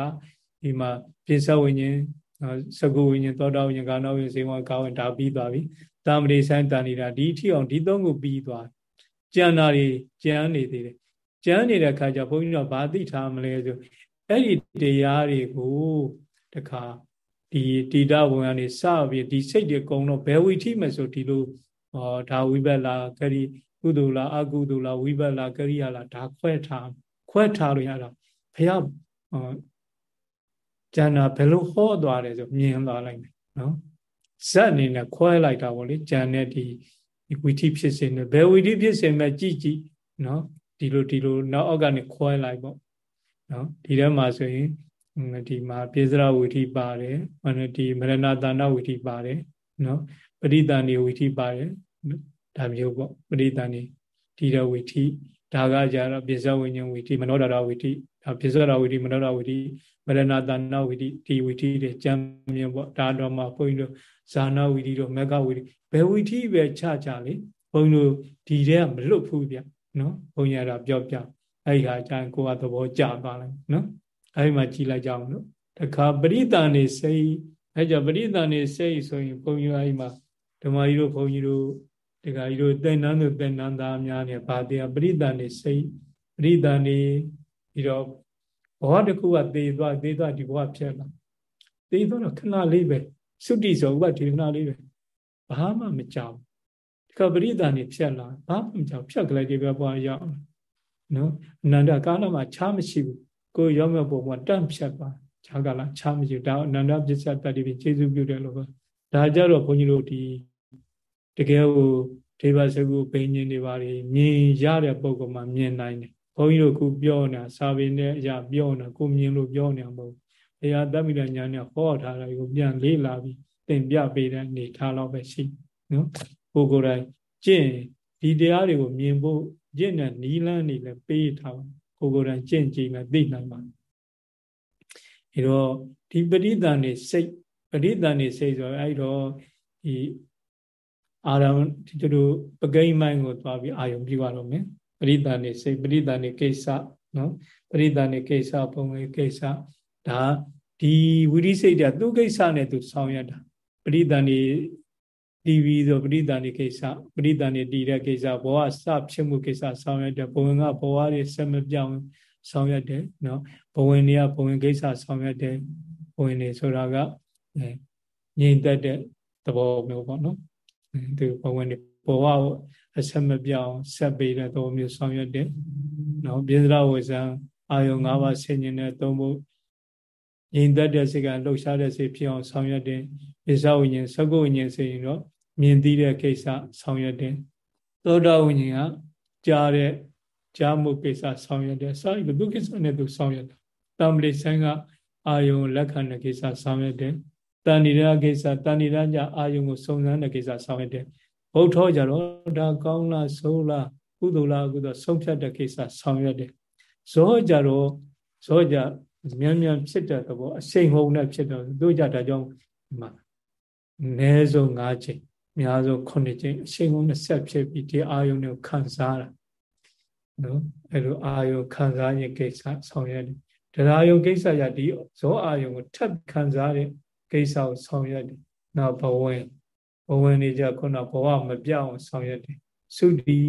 ဒီမှာပြစ္ဆဝိညာဉ်သကုဝိညာဉ်သောတာဝိညာဉ်ကာနောဝိညာဉ်စေဝကာဝိညာဉ်ဒါပြီးသွားပြီတာမရိဆိုင်တန်နေတာဒီထီအောင်ဒီသုံးခုပြီးသွားကြံတာတွေကြံနေသေးတယ်ကြံနေတဲ့ခါကျဘုန်းကြီးတို့ဘာသိထားမလဲဆိုအဲ့ဒီတရားတွေကိုတခါ ဒီတိတဘုံကနေစပြီးဒီစိတ်တွေကုံတော့ဘယ်ဝိထိမယ်ဆိုဒီလိုဟောဒါဝိဘက်လားကရိကုသိုလ်လားအကုသိုလ်လားဝိဘက်လားကရိယာလားဒါခွဲထားခွဲထားလို့ရတော့ဘုရားဟောကျန်တာဘယ်လိုဟောသွားတယ်ဆိုမြင်သွားလိုက်မယ်နော်ဇက်အနေနဲ့ခွဲလိုက်တာပေါ့လေကျန်တဲ့ဒီဝိထိဖြစ်စဉ်နဲ့ဘယ်ဝိထိဖြစ်စဉ်မဲ့ကြည့်ကြည့်နော်ဒီလိုဒီလိုနောက်အောက်ကနေခွဲလိုက်ပေါ့နော်ဒီထဲမှာဆိုရင် ဒီမှာပြေစရဝိထိပါတယ်ဟောဒီမရဏတာဏဝိထိပါတယ်နော်ပရိသဏီဝိထိပါတယ်ဒါမျိုးပေါ့ပရိသဏီဒီရဝိထိဒါကကြတော့ပြေစဝိညာဉ်ဝိထိမနောဒရဝိထိဒါပြေစရဝိထိမနောဒဝိထိမရဏတာဏဝိထိဒီဝိထိတွေကြံမြင်ပေါ့ဒါတော့မှဘုန်းကြီးတို့ဇာနာဝိထိတို့မကဝိထိဘယ်ဝိထိပဲခြကြလေဘုန်းကြီးတို့ဒီထဲကမလွတ်ဘူးဗျနော်ဘုန်းကြီးကတော့ပြောပြအဲ့ဒီဟာကျရင်ကိုယ်ကသဘောကျသွားလိုက်နော် အဲ့ဒီမှာကြည်လိုက်ကြအောင်နော်တခါပရိသန်နေစိတ်အဲ့ကြပရိသန်နေစိတ်ဆိုရင်ဘုန်းကြီးအဲ့ဒီမှာဓမ္မကြီးတို့ဘုန်းကြီးတို့ဒကာကြီးတို့တဲ့နန်းတို့တဲ့နန်းသားများနေဗာတရားပရိသန်နေစိတ်ပရိသန်နေပြီးတော့ဘဝတစ်ခုကသေသွားသေသွားဒီဘဝဖြစ်လာသေသွားတော့ခဏလေးပဲသုတိဆိုဥပဒီခဏလေးပဲဘာမှမကြောက်ဒီကပရိသန်နေဖြစ်လာဘာမှမကြောက်ဖြတ်ကြလိုက်ဒီဘဘဝရောက်နော်အနန္တကာလမှာချားမရှိဘူး ကိုရောမြပုံကတန့်ဖြတ်ပါခြားကာလချားမရှိဘူးဒါအနန္တပစ္စယတတိပိကျေစုပြုတယ်လို့ပဲဒါကြတော့ဘုန်းကြီးတို့ဒီတကယ်ကိုဒေဝစကုဘိညာဉ်တွေပါမြင်ရတဲ့ပုံကမှမြင်နိုင်တယ်ဘုန်းကြီးတို့ခုပြောနေတာစာပေနဲ့အရာပြောနေတာကိုမြင်လို့ပြောနေတာမဟုတ်ဘူး။တရားတမိတဲ့ညာနဲ့ဟောထားတာကိုပြန်လေးလာပြီးသင်ပြပေးတဲ့အနေထားတော့ပဲရှိနော်။ကိုကိုယ်တိုင်ကျင့်ဒီတရားတွေကိုမြင်ဖို့ကျင့်တဲ့နီးလန်းနေလည်းပေးထားပါ ကိုကိုယ်တိုင်ကျင့်ကြည့်မှသိနိုင်ပါအဲတော့ဒီပရိသန်နေစိတ်ပရိသန်နေစိတ်ဆိုအဲ့တော့ဒီအာရမဒီတို့ပကိမ့်မိုင်းကိုသွားပြီးအာယုံပြပါတော့မယ်ပရိသန်နေစိတ်ပရိသန်နေကိစ္စနော်ပရိသန်နေကိစ္စပုံဝေကိစ္စဒါဒီဝိရိစိတ်ကသူ့ကိစ္စနဲ့သူဆောင်ရတာပရိသန်နေ တီဗီဆိုပရိသန်နေကိစ္စပရိသန်နေတည်တဲ့ကိစ္စဘောကစဖြစ်မှုကိစ္စဆောင်ရတဲ့ဘဝင်ကဘဝတွေဆက်မပြောင်းဆောင်ရတယ်နော်ဘဝင်တွေကဘဝင်ကိစ္စဆောင်ရတယ်ဘဝင်တွေဆိုတာကငြိမ်သက်တဲ့သဘောမျိုးပေါ့နော်သူဘဝင်တွေဘဝကိုအဆက်မပြောင်းဆက်ပေးတဲ့သဘောမျိုးဆောင်ရွက်တယ်။နော်ပြေစရဝေဇံအာယုံ၅ပါးဆင်ញင်တဲ့သုံးဖို့ညီသက်တဲ့စိတ်ကလှုပ်ရှားတဲ့စိတ်ဖြစ်အောင်ဆောင်ရွက်တယ်။ပိစဝိညာဉ်သကုဝိညာဉ်ဆိုရင်တော့ မြင်သိတဲ့ကိစ္စဆောင်ရွက်တယ်။သောတာဝိညာဉ်ကကြားတဲ့ကြားမှုကိစ္စဆောင်ရွက်တယ်။စာရိပုကိစ္စနဲ့သူဆောင်ရွက်တယ်။တမ္ပလိဆိုင်ကအာယုံလက်ခံတဲ့ကိစ္စဆောင်ရွက်တယ်။တဏိရကိစ္စတဏိရကြအာယုံကိုစုံစမ်းတဲ့ကိစ္စဆောင်ရွက်တယ်။ဘုထောကြတော့ဒါကောင်းလားဆိုးလားကုသိုလ်လားကုသိုလ်ဆုံးဖြတ်တဲ့ကိစ္စဆောင်ရွက်တယ်ဇောကြတော့ဇောကြမြန်မြန်ဖြစ်တဲ့သဘောအရှိန်ဟုန်နဲ့ဖြစ်တော့တို့ကြဒါကြောင့်ဒီမှာအနည်းဆုံး၅ချိန်အ များဆုံး9ချိန်အရှိန်ဟုန်နဲ့ဆက်ဖြစ်ပြီးဒီအာယုန်ကိုခံစားတာနော်အဲလိုအာယုန်ခံစားရင်ကိစ္စဆောင်ရွက်တယ်တရားယုံကိစ္စရဒီဇောအာယုံကိုထပ်ခံစားတဲ့ကိစ္စကိုဆောင်ရွက်တယ်နောက်ဘဝင်ဘဝင်နေကြခုနဘဝမပြောင်းဆောင်ရွက်တယ်သုတိ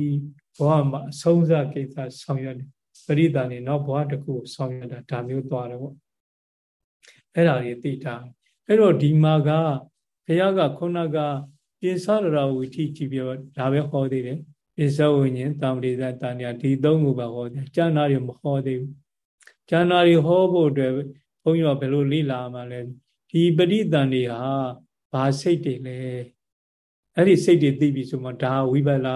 ဘဝမှာအဆုံးစကိစ္စဆောင်ရွက်တယ်ပရိသန်နေနောက်ဘဝတစ်ခုဆောင်ရွက်တာဒါမျိုးသွားတယ်ပေါ့အဲ့ဒါတွေသိတာအဲ့တော့ဒီမှာကဘုရားကခုနက ပိစရရဝိထိကြည့်ပြဒါပဲဟောသေးတယ်ပိစဝိညာဉ်တံပရိသတန်ညာဒီသုံးခုပဲဟောတယ်ကျမ်းနာတွေမဟောသေးဘူးကျမ်းနာတွေဟောဖို့အတွက်ဘုန်းကြီးကဘယ်လိုလေ့လာမှလဲဒီပရိသန်တွေဟာဘာစိတ်တွေလဲအဲ့ဒီစိတ်တွေသိပြီဆိုမှဒါဝိပလာ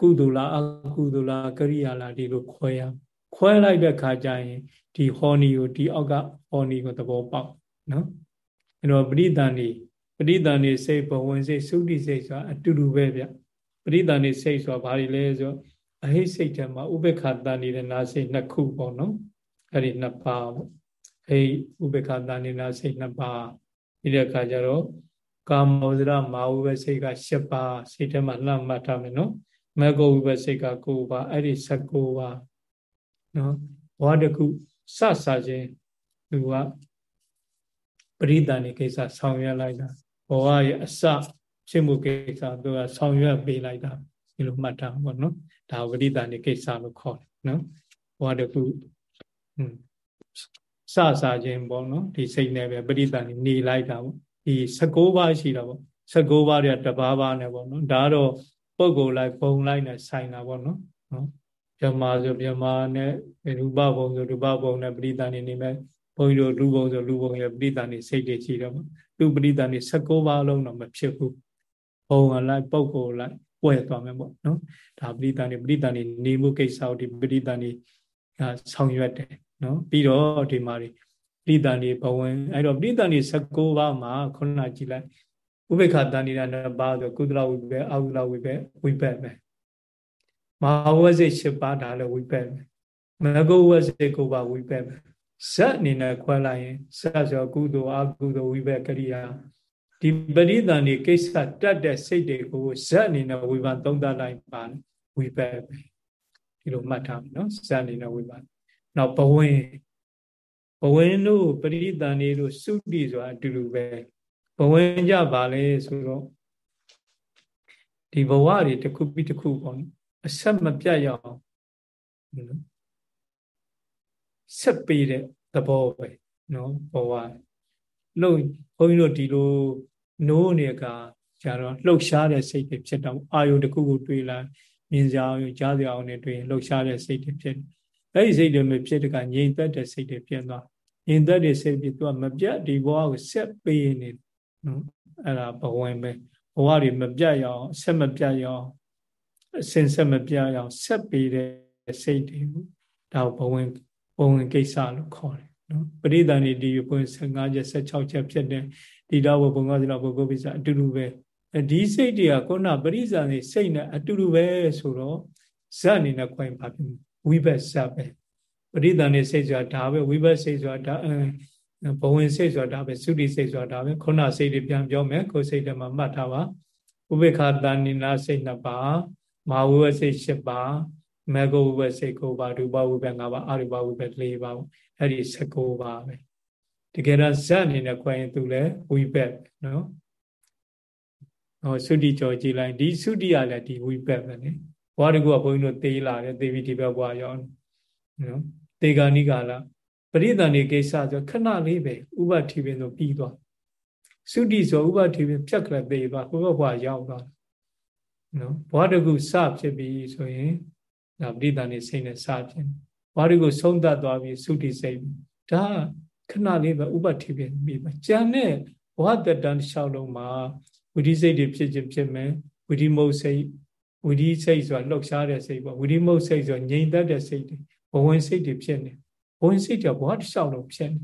ကုသိုလ်လားအကုသိုလ်လားကရိယာလားဒီလိုခွဲရခွဲလိုက်တဲ့ခါကျရင်ဒီဟောနီကိုဒီအောက်ကဟောနီကိုသဘောပေါက်နော်အဲ့တော့ပရိသန်နေ ပရိသန်နေစိတ်ဘဝင်စိတ်သုတိစိတ်ဆိုတာအတူတူပဲဗျပရိသန်နေစိတ်ဆိုတာဘာတွေလဲဆိုအဟိစိတ်ထဲမှာဥပေက္ခတန်နေတဲ့နာစိတ်နှစ်ခုပေါ့နော်အဲ့ဒီနှစ်ပါးပေါ့ဟိဥပေက္ခတန်နေနာစိတ်နှစ်ပါးဒီတဲ့အခါကျတော့ကာမောဇရမာဝိဘစိတ်က၈ပါးစိတ်ထဲမှာလှမ်းမှတ်ထားမယ်နော်မဂ္ဂဝိဘစိတ်က9ပါးအဲ့ဒီ19ပါးနော်ဘဝတခုစစချင်းသူကပရိသန်နေကိစ္စဆောင်ရွက်လိုက်တာ ဘဝရဲ့အစဖြစ်မှုကိစ္စသူကဆောင်ရွက်ပေးလိုက်တာဒီလိုမှတ်ထားပါနော်ဒါပရိသန်နေကိစ္စလို့ခေါ်တယ်နော်ဘဝတခုစစားခြင်းပေါ့နော်ဒီစိတ်နဲ့ပဲပရိသတ်နေလိုက်တာပေါ့ဒီ16ပါးရှိတာပေါ့16ပါးတွေကတပါးပါးနဲ့ပေါ့နော်ဒါကတော့ပုံကိုယ်လိုက်ပုံလိုက်နဲ့ဆိုင်တာပေါ့နော်နော်ဗြဟ္မာဆိုဗြဟ္မာနဲ့ရူပဘုံဆိုရူပဘုံနဲ့ပရိသတ်နေနေမဲ့ ဘုန်းကြီးတို့လူဘုံဆိုလူဘုံရဲ့ပရိသတ်နေစိတ်တွေရှိတော့လူပရိသတ်နေ16ပါးလုံးတော့မဖြစ်ဘူးဘုံကလိုက်ပုံကိုယ်လိုက်ပွဲသွားမယ်ပေါ့နော်ဒါပရိသတ်နေပရိသတ်နေနေမှုကိစ္စကိုဒီပရိသတ်နေဆောင်ရွက်တယ်နော်ပြီးတော့ဒီမှာပိဋန်ဒီဘဝင်အဲ့တော့ပိဋန်ဒီ16ပါးမှာခုနကြည့်လိုက်ဥပေက္ခတန်နိဒနှစ်ပါးဆိုကုသလဝိဘက်အကုသလဝိဘက်ဝိဘက်ပဲမဟာဝဇိ၈ပါးဒါလည်းဝိဘက်ပဲမဂုဝဇိ၉ပါးဝိဘက်ပဲ ဇက်အနေနဲ့ခွဲလိုက်ရင်ဇက်ဆိုကုသိုလ်အကုသိုလ်ဝိဘက်ကရိယာဒီပရိသန်ဒီကိစ္စတတ်တဲ့စိတ်တွေကိုဇက်အနေနဲ့ဝိပန်သုံးသပ်လိုက်ပါဝိဘက်ပဲဒီလိုမှတ်ထားမယ်နော်ဇက်အနေနဲ့ဝိပန်နောက်ဘဝင်ဘဝင်တို့ပရိသန်နေတို့စုတိဆိုတာအတူတူပဲဘဝင်ကြပါလေဆိုတော့ဒီဘဝတွေတစ်ခုပြီးတစ်ခုပေါ့နော်အဆက်မပြတ်ရအောင် ဆက်ပေးတဲ့သဘောပဲနော်ဘဝလို့ဘုန်းကြီးတို့ဒီလိုနိုးနေကကြတော့လှုပ်ရှားတဲ့စိတ်တွေဖြစ်တော့အာယုတစ်ခုကိုတွေးလာမြင်ကြအောင်ကြားကြအောင်နဲ့တွေးလှုပ်ရှားတဲ့စိတ်တွေဖြစ်အဲ့ဒီစိတ်တွေမဖြစ်တဲ့ကငြိမ်သက်တဲ့စိတ်တွေဖြစ်သွားငြိမ်သက်တဲ့စိတ်ပြီးသူကမပြတ်ဒီဘဝကိုဆက်ပေးနေနော်အဲ့ဒါဘဝင်ပဲဘဝတွေမပြတ်ရအောင်ဆက်မပြတ်ရအောင်အစင်ဆက်မပြတ်ရအောင်ဆက်ပေးတဲ့စိတ်တွေကိုဒါဘဝင် ဘဝင်ကိစ္စလို့ခေါ်တယ်နော်ပရိသန္တိဒီဘဝင်15ချက်16ချက်ဖြစ်တဲ့ဒီတော့ဘုံကသီလဘုဂုပိစအတူတူပဲဒီစိတ်တွေကခုနပရိသန္တိစိတ်နဲ့အတူတူပဲဆိုတော့ဇတ်အနေနဲ့ခွင်ပါပြီဝိဘတ်ဇတ်ပဲပရိသန်နေစိတ်ဆိုတာဒါပဲဝိဘတ်စိတ်ဆိုတာဒါဘဝင်စိတ်ဆိုတာဒါပဲသုတိစိတ်ဆိုတာဒါပဲခုနစိတ်တွေပြန်ပြောမယ်ကိုယ်စိတ်ထဲမှာမှတ်ထားပါဥပေက္ခတဏိနာစိတ်နှစ်ပါးမာဝိဘတ်စိတ်၈ပါး မေဂဝိဘတ်စိတ်၉ပါးရူပဝိဘတ်၅ပါးအရူပဝိဘတ်၄ပါးအဲ့ဒီ၁၉ပါးပဲတကယ်တော့ဇတ်အနေနဲ့ခွဲရင်သူလည်းဝိဘတ်နော်ဟောသုတိကြောကြည်လိုက်ဒီသုတိကလည်းဒီဝိဘတ်ပဲလေဘွားတကူကဘုန်းကြီးတို့သေးလာတယ်သေပြီးဒီဘက်ဘွားရောက်နော်တေဂာနိကာလပရိသန္တိကိစ္စဆိုခဏလေးပဲဥပတိပင်ဆိုပြီးသွားသုတိဆိုဥပတိပင်ဖြတ်ကလေးသေးသွားဟိုဘက်ဘွားရောက်သွားနော်ဘွားတကူစဖြစ်ပြီးဆိုရင် ဒါပရိသန္တိစိတ်နဲ့စဖြစ်ဘွားတကူဆုံးသက်သွားပြီးသုတိစိတ်ဒါခဏလေးပဲဥပတိပင်ပြီးပါကြံတဲ့ဘဝတတန်လျှောက်လုံးမှာဝိဓိစိတ်တွေဖြစ်ခြင်းဖြစ်မယ်ဝိဓိမုတ်စိတ်ဝိဓိစိတ်ဆိုတာလှုပ်ရှားတဲ့စိတ်ပေါ့ဝိဓိမုတ်စိတ်ဆိုငြိမ်သက်တဲ့စိတ်တွေဘဝင်စိတ်တွေဖြစ်နေဘဝင်စိတ်တွေဘဝတစ်လျှောက်လုံးဖြစ်နေ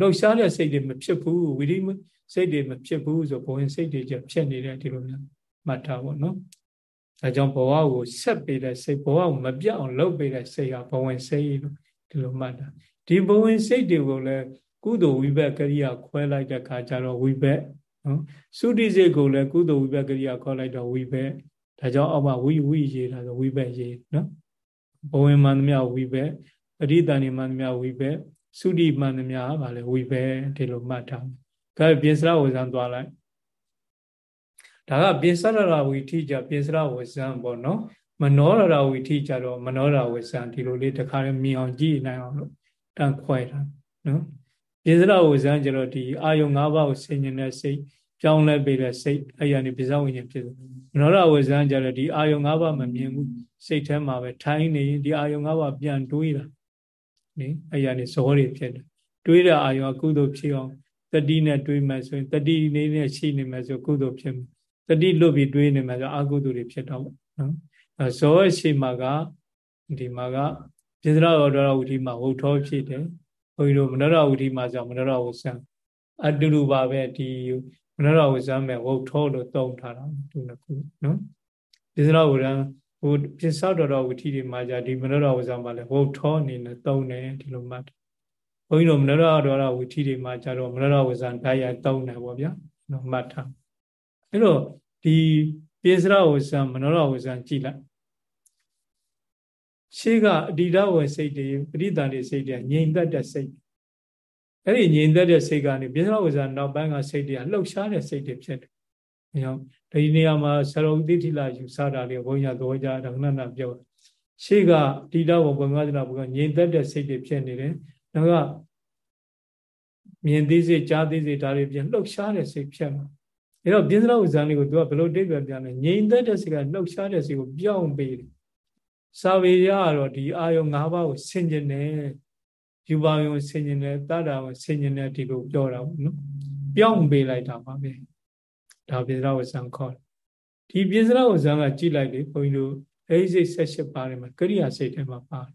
လှုပ်ရှားတဲ့စိတ်တွေမဖြစ်ဘူးဝိဓိစိတ်တွေမဖြစ်ဘူးဆိုဘဝင်စိတ်တွေကျဖြစ်နေတဲ့ဒီလိုမျိုးမှတ်ထားပါနော် ဒါကြောင့်ဘဝကိုဆက်ပေးတဲ့စိတ်ဘဝကိုမပြတ်အောင်လုပ်ပေးတဲ့စိတ်ကဘဝင်စိတ်လို့ဒီလိုမှတ်တာဒီဘဝင်စိတ်တွေကိုလည်းကုသိုလ်ဝိဘက်ကရိယာခွဲလိုက်တဲ့အခါကျတော့ဝိဘက်နော်သုတိစိတ်ကိုလည်းကုသိုလ်ဝိဘက်ကရိယာခွဲလိုက်တော့ဝိဘက်ဒါကြောင့်အောက်မှာဝိဝိရေးတာဆိုဝိဘက်ရေးနော်ဘဝင်မှန်သမျှဝိဘက်ပရိသန်နေမှန်သမျှဝိဘက်သုတိမှန်သမျှဗာလေဝိဘက်ဒီလိုမှတ်ထားမယ်ဒါပြစ္ဆရဝဇံသွားလိုက် ဒါကပြစ္ဆရရဝိထိကြပြစ္ဆရဝဇံပေါ့နော်မနောရရဝိထိကြတော့မနောရဝဇံဒီလိုလေးတခါလေးမြင်အောင်ကြည့်နိုင်အောင်လို့တန်ခွဲတာနော်ပြစ္ဆရဝဇံကျတော့ဒီအာယုံ၅ပါးကိုဆင်ញင်တဲ့စိတ်ပြောင်းလဲပေးတဲ့စိတ်အဲ့ရနေပြစ္ဆဝိညာဉ်ဖြစ်တယ်မနောရဝဇံကျတော့ဒီအာယုံ၅ပါးမမြင်ဘူးစိတ်ထဲမှာပဲထိုင်းနေဒီအာယုံ၅ပါးပြန်တွေးတာနိအဲ့ရနေဇောတွေဖြစ်တယ်တွေးတဲ့အာယုံကုသိုလ်ဖြစ်အောင်တတိနဲ့တွေးမှဆိုရင်တတိနေနဲ့ရှိနေမှဆိုကုသိုလ်ဖြစ်မယ် တတိလွတ်ပြီးတွေးနေမှဆိုအကုသိုလ်တွေဖြစ်တော့နော်ဇောရှိမှာကဒီမှာကပြစ္ဆရဝဒရဝုထိမှာဝုထောဖြစ်တယ်ဘုန်းကြီးတို့မနောရဝုထိမှာဆိုမနောရဝုစံအတူတူပါပဲဒီမနောရဝုစံမဲ့ဝုထောလို့သုံးထားတာသူနှစ်ခုနော်ပြစ္ဆရဝဒဟိုပြစ္ဆောက်တော်တော်ဝိထီတွေမှာじゃဒီမနောရဝဇာမှာလဲဝုတ်ထောအနေနဲ့သုံးတယ်ဒီလိုမှတ်ဘုန်းကြီးတို့မနောရတော်ဝိထီတွေမှာじゃတော့မနောရဝဇာဓာတ်ရိုက်သုံးတယ်ပေါ့ဗျာနော်မှတ်ထား အဲ့တော့ဒီပြစ္ဆရဝဇာမနောရဝဇာကြည့်လိုက်ရှေးကအတ္တိဝေစိတ်တွေပရိသန်တွေစိတ်တွေငြိမ်သက်တဲ့စိတ်အဲ့ဒီငြိမ်သက်တဲ့စိတ်ကနေပြစ္ဆရဝဇာနောက်ပိုင်းကစိတ်တွေကလှုပ်ရှားတဲ့စိတ်တွေဖြစ်တယ်။အဲကြောင့်ဒီနေရာမှာဆရုံတိထိလာယူဆတာလေးဘုန်းကြီးသဘောကျတာခဏခဏပြောရှေ့ကတိတော်ဘုံငါးစနာဘုံကငြိမ်သက်တဲ့စိတ်တွေဖြစ်နေတယ်နောက်ကမြင်သိစိတ်ကြားသိစိတ်ဒါတွေပြန်လှုပ်ရှားတဲ့စိတ်ဖြစ်မှာ အဲတော့ပြင်းစလောက်ဇန်လေးကိုသူကဘယ်လိုတိတ်ပဲပြန်လဲငြိမ်သက်တဲ့စိတ်ကလှုပ်ရှားတဲ့စိတ်ကိုပြောင်းပေးတယ်စာဝေရကတော့ဒီအာယုံ၅ပါးကိုဆင်ကျင်တယ်ယူပါယုံဆင်ကျင်တယ်တတ္တာကိုဆင်ကျင်တယ်ဒီလိုပြောတာပေါ့နော်ပြောင်းပေးလိုက်တာပါပဲဒါပြင်းစလောက်ဇန်ခေါ်ဒီပြင်းစလောက်ဇန်ကကြည့်လိုက်လေဘုန်းကြီးတို့အဲဒီစိတ်၁၈ပါတယ်မှာကရိယာစိတ်ထဲမှာပါတယ်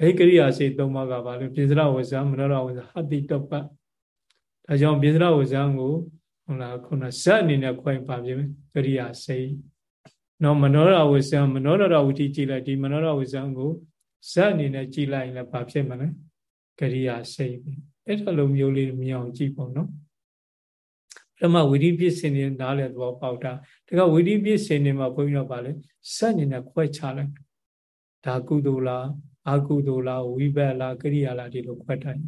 အဲဒီကရိယာစိတ်၃ပါးကဘာလဲပြင်းစလောက်ဇန်မနောရဝဇန်ဟတ္တိတပ္ပဒါကြောင့်ပြင်းစလောက်ဇန်ကို ဟုတ်လားခုနဇက်အနေနဲ့ခွဲပါပြင်ကရိယာစိတ်နော်မနောရဝဇံမနောရဝတိကြည့်လိုက်ဒီမနောရဝဇံကိုဇက်အနေနဲ့ကြည့်လိုက်ရင်လည်းဘာဖြစ်မလဲကရိယာစိတ်အဲ့ဒါလိုမျိုးလေးမြင်အောင်ကြည့်ပေါ့နော်ဓမ္မဝိရိပစ္စည်းနေနားလေသဘောပေါက်တာဒါကဝိရိပစ္စည်းနေမှာဘုန်းကြီးတို့ဗာလဲဇက်အနေနဲ့ခွဲချလိုက်ဒါကုသိုလ်လားအကုသိုလ်လားဝိဘက်လားကရိယာလားဒီလိုခွဲထား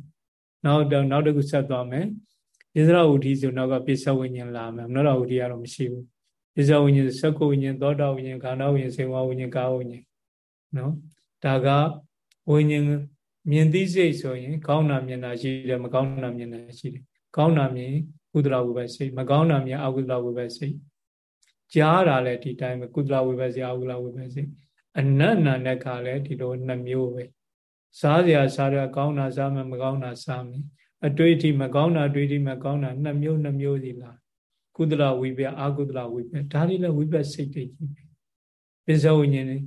နောက်တော့နောက်တစ်ခုဆက်သွားမယ် ဣဇရဝုဒိဆိုနောက်ကပိဿဝိညာဉ်လာမယ်မနောရဝုဒိကတော့မရှိဘူးပိဿဝိညာဉ်သက္ကုဝိညာဉ်သောတာဝိညာဉ်ခန္ဓာဝိညာဉ်စေဝဝိညာဉ်ကာဝိညာဉ်နော်ဒါကဝိညာဉ်မြင်သိစိတ်ဆိုရင် ကောင်းတာမြင်တာရှိတယ်မကောင်းတာမြင်တာရှိတယ်ကောင်းတာမြင်ကုသလဝိပဲစိတ်မကောင်းတာမြင်အကုသလဝိပဲစိတ်ကြားတာလည်းဒီတိုင်းပဲကုသလဝိပဲစိတ်အကုသလဝိပဲစိတ်အနတ်နာနဲ့ခါလည်းဒီလိုနှစ်မျိုးပဲစားစရာစားရကောင်းတာစားမယ်မကောင်းတာစားမယ် အတွေ့အထိမကောင်းတာအတွေ့အထိမကောင်းတာနှစ်မျိုးနှစ်မျိုးစီလားကုသလဝိပယအာကုသလဝိပယဒါတွေလည်းဝိပဿစိတ်တွေကြီးပဲပိစဝိညာဉ်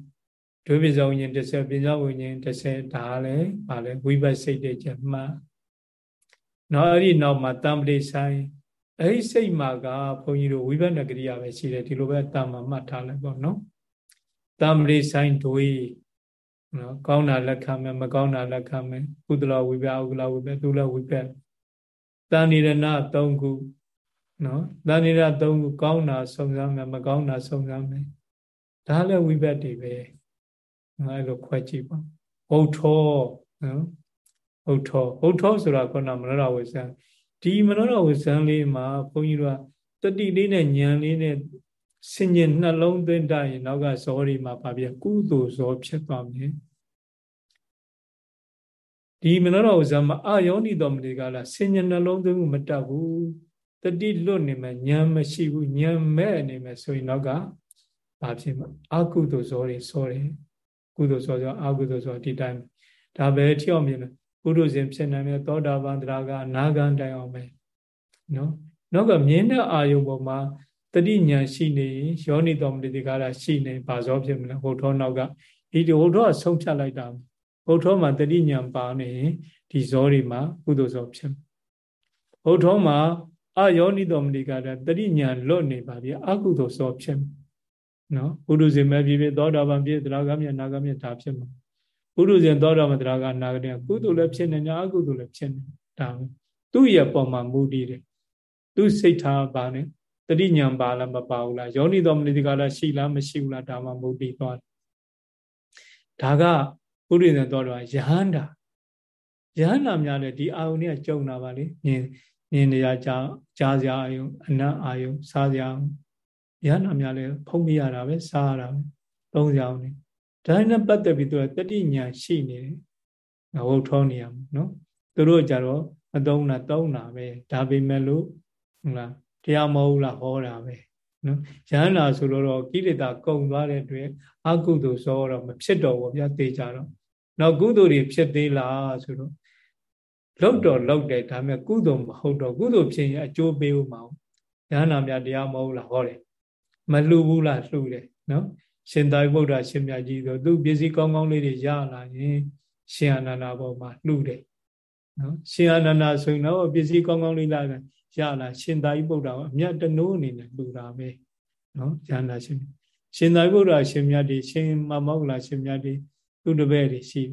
ဒုပိစဝိညာဉ်30ပိစဝိညာဉ်30ဒါလည်းဗာလဲဝိပဿစိတ်တွေချက်မှနောက်အဲ့ဒီနောက်မှာတံပတိဆိုင်အဲ့ဒီစိတ်မှာကဘုန်းကြီးတို့ဝိပဿနာကရိယာပဲရှိတယ်ဒီလိုပဲတာမမှတ်ထားလိုက်ပေါ့နော်တံပတိဆိုင်တွေ နော်ကောင်းတာလက်ခံမယ်မကောင်းတာလက်ခံမယ်ကုသလဝိပယဥက္ကလဝိပယသူလဝိပယတဏိရဏ၃ခုနော်တဏိရ၃ခုကောင်းတာစုံစမ်းမယ်မကောင်းတာစုံစမ်းမယ်ဒါလည်းဝိပယတွေပဲငါလိုခွဲကြည့်ပါဟုတ်ထောနော်ဟုတ်ထောဟုတ်ထောဆိုတာခုနမနောရဝိဇ္ဇံဒီမနောရဝိဇ္ဇံလေးမှာဘုန်းကြီးတို့ကတတိလေးနဲ့ဉာဏ်လေးနဲ့ ဆင်ញင်နှလုံးသွင်းတတ်ရင်နောက်ကဇောတွေမှာပါပြကုသိုလ်ဇောဖြစ်သွားမယ်ဒီမနောတော်ဇမအာယောနိတော်မတွေကလားဆင်ញင်နှလုံးသွင်းမှုမတတ်ဘူးတတိလွတ်နေမယ်ဉာဏ်မရှိဘူးဉာဏ်မဲ့နေမယ်ဆိုရင်နောက်ကဘာဖြစ်မှာအကုသိုလ်ဇောတွေစောတယ်ကုသိုလ်ဇောဆိုအကုသိုလ်ဇောဒီတိုင်းဒါပဲထျော့မြင်တယ်ပုရုဇဉ်ဖြစ်နေမယ်သောတာပန်တရားကအနာဂံတိုင်အောင်ပဲနော်နောက်ကမြင်တဲ့အာယုံပေါ်မှာ တတိညာရှိနေယောနိတော်မတိကာရရှိနေဘာဇောဖြစ်မလဲဟိုထောနောက်ကဒီဟိုထောဆုံးဖြတ်လိုက်တာဟိုထောမှာတတိညာပါနေဒီဇောတွေမှာကုသိုလ်ဇောဖြစ်ဟိုထောမှာအယောနိတော်မတိကာရတတိညာလွတ်နေပါပြီအကုသိုလ်ဇောဖြစ်နော်ပုရုဇဉ်မဲ့ဖြစ်ဖြစ်သောတာပန်ဖြစ်သရဂမြနာဂမြဒါဖြစ်မှာပုရုဇဉ်သောတာပန်သရဂနာဂမြကုသိုလ်လည်းဖြစ်နေ냐အကုသိုလ်လည်းဖြစ်နေဒါသူ့ရဲ့ပုံမှာမူတည်တယ်သူစိတ်ထားပါနဲ့ တတိညာပါလားမပါဘူးလားယောနိတော်မနိတိကလားရှိလားမရှိဘူးလားဒါမှမဟုတ်ပြီးသွားဒါကပုရိသေတော်တော်ယဟန္တာယဟန္တာများလည်းဒီအာယုန်နဲ့ကြုံတာပါလေမြင်မြင်နေရကြကြားစရာအာယုန်အနတ်အာယုန်စားစရာယဟန္တာများလည်းဖုံးပြရတာပဲစားရတာပဲသုံးစရာအောင်နေဒါနဲ့ပတ်သက်ပြီးသူကတတိညာရှိနေတယ်ဟုတ်ထောနေရမှာနော်သူတို့ကြတော့မသုံးတာသုံးတာပဲဒါပေမဲ့လို့ဟုတ်လား တရားမဟုတ်လားဟောတာပဲနော်ယဟန္တာဆိုတော့ကိလေသာကုန်သွားတဲ့အတွက်အကုသိုလ်စောတော့မဖြစ်တော့ဘူးဗျာသိကြတော့နောက်ကုသိုလ်တွေဖြစ်သေးလားဆိုတော့လောက်တော့လောက်တယ်ဒါပေမဲ့ကုသိုလ်မဟုတ်တော့ကုသိုလ်ဖြစ်ရင်အကျိုးပေးဦးမအောင်ယဟန္တာများတရားမဟုတ်လားဟောတယ်မလှူဘူးလားလှူတယ်နော်ရှင်သာရိပုတ္တရာရှင်မြတ်ကြီးဆိုသူပစ္စည်းကောင်းကောင်းလေးတွေရလာရင်ရှင်အနန္ဒာဘောမှာလှူတယ်နော်ရှင်အနန္ဒာဆိုရင်တော့ပစ္စည်းကောင်းကောင်းလေးလာတယ် ရလာရှင်သာရိပုတ္တရာအမြတ်တနိုးအနေနဲ့လူတာပဲနော်ဉာဏ်နာရှင်ရှင်သာရိပုတ္တရာရှင်မြတ်တွေရှင်မမောက္ကလာရှင်မြတ်တွေသူတပည့်တွေရှိ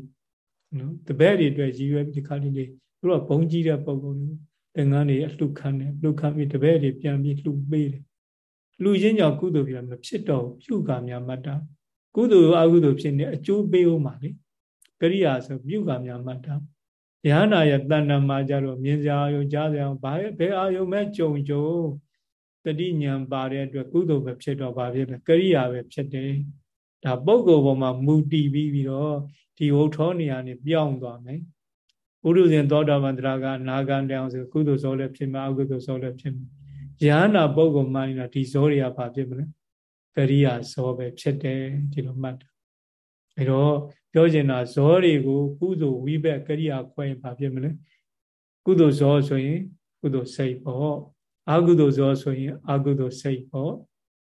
နော်တပည့်တွေအတွက်ရည်ရွယ်ဒီခါလေးလေးသူတို့ကဘုံကြီးတဲ့ပုံကုန်သင်္ကန်းတွေအလှခံတယ်လှခံပြီးတပည့်တွေပြန်ပြီးလှပေးတယ်လှချင်းကြောင့်ကုသိုလ်ပြမဖြစ်တော့ပြုကများမှတ်တာကုသိုလ်အကုသိုလ်ဖြစ်နေအကျိုးပေးဦးမှာလေကရိယာဆိုပြုကများမှတ်တာ ယဟနာရဲ့တဏ္ဍမှာကြတော့မြင်စရာယုံကြားစရာဘာဘယ်အာယုံမဲ့ကြုံကြုံတတိညာပါတဲ့အတွက်ကုသိုလ်ပဲဖြစ်တော့ဘာဖြစ်လဲကရိယာပဲဖြစ်တယ်ဒါပုဂ္ဂိုလ်ပေါ်မှာမူတည်ပြီးပြီးတော့ဒီဟုတ်ထောနေရာနေပြောင်းသွားမယ်ပုရုဇဉ်သောတာပန်တရားကနာဂံတောင်ဆိုကုသိုလ်ဇောလည်းဖြစ်မှာအကုသိုလ်ဇောလည်းဖြစ်မှာယဟနာပုဂ္ဂိုလ်မှရင်တော့ဒီဇောတွေကဘာဖြစ်မလဲကရိယာဇောပဲဖြစ်တယ်ဒီလိုမှတ်တာအဲတော့ ပြောချင်တာဇောတွေကိုကုသိုလ်ဝိဘက်ကရိယာခွဲရင်ဘာဖြစ်မလဲကုသိုလ်ဇောဆိုရင် ကုသိုလ်စိတ်ပေါ့အကုသိုလ်ဇောဆိုရင်အကုသိုလ်စိတ်ပေါ့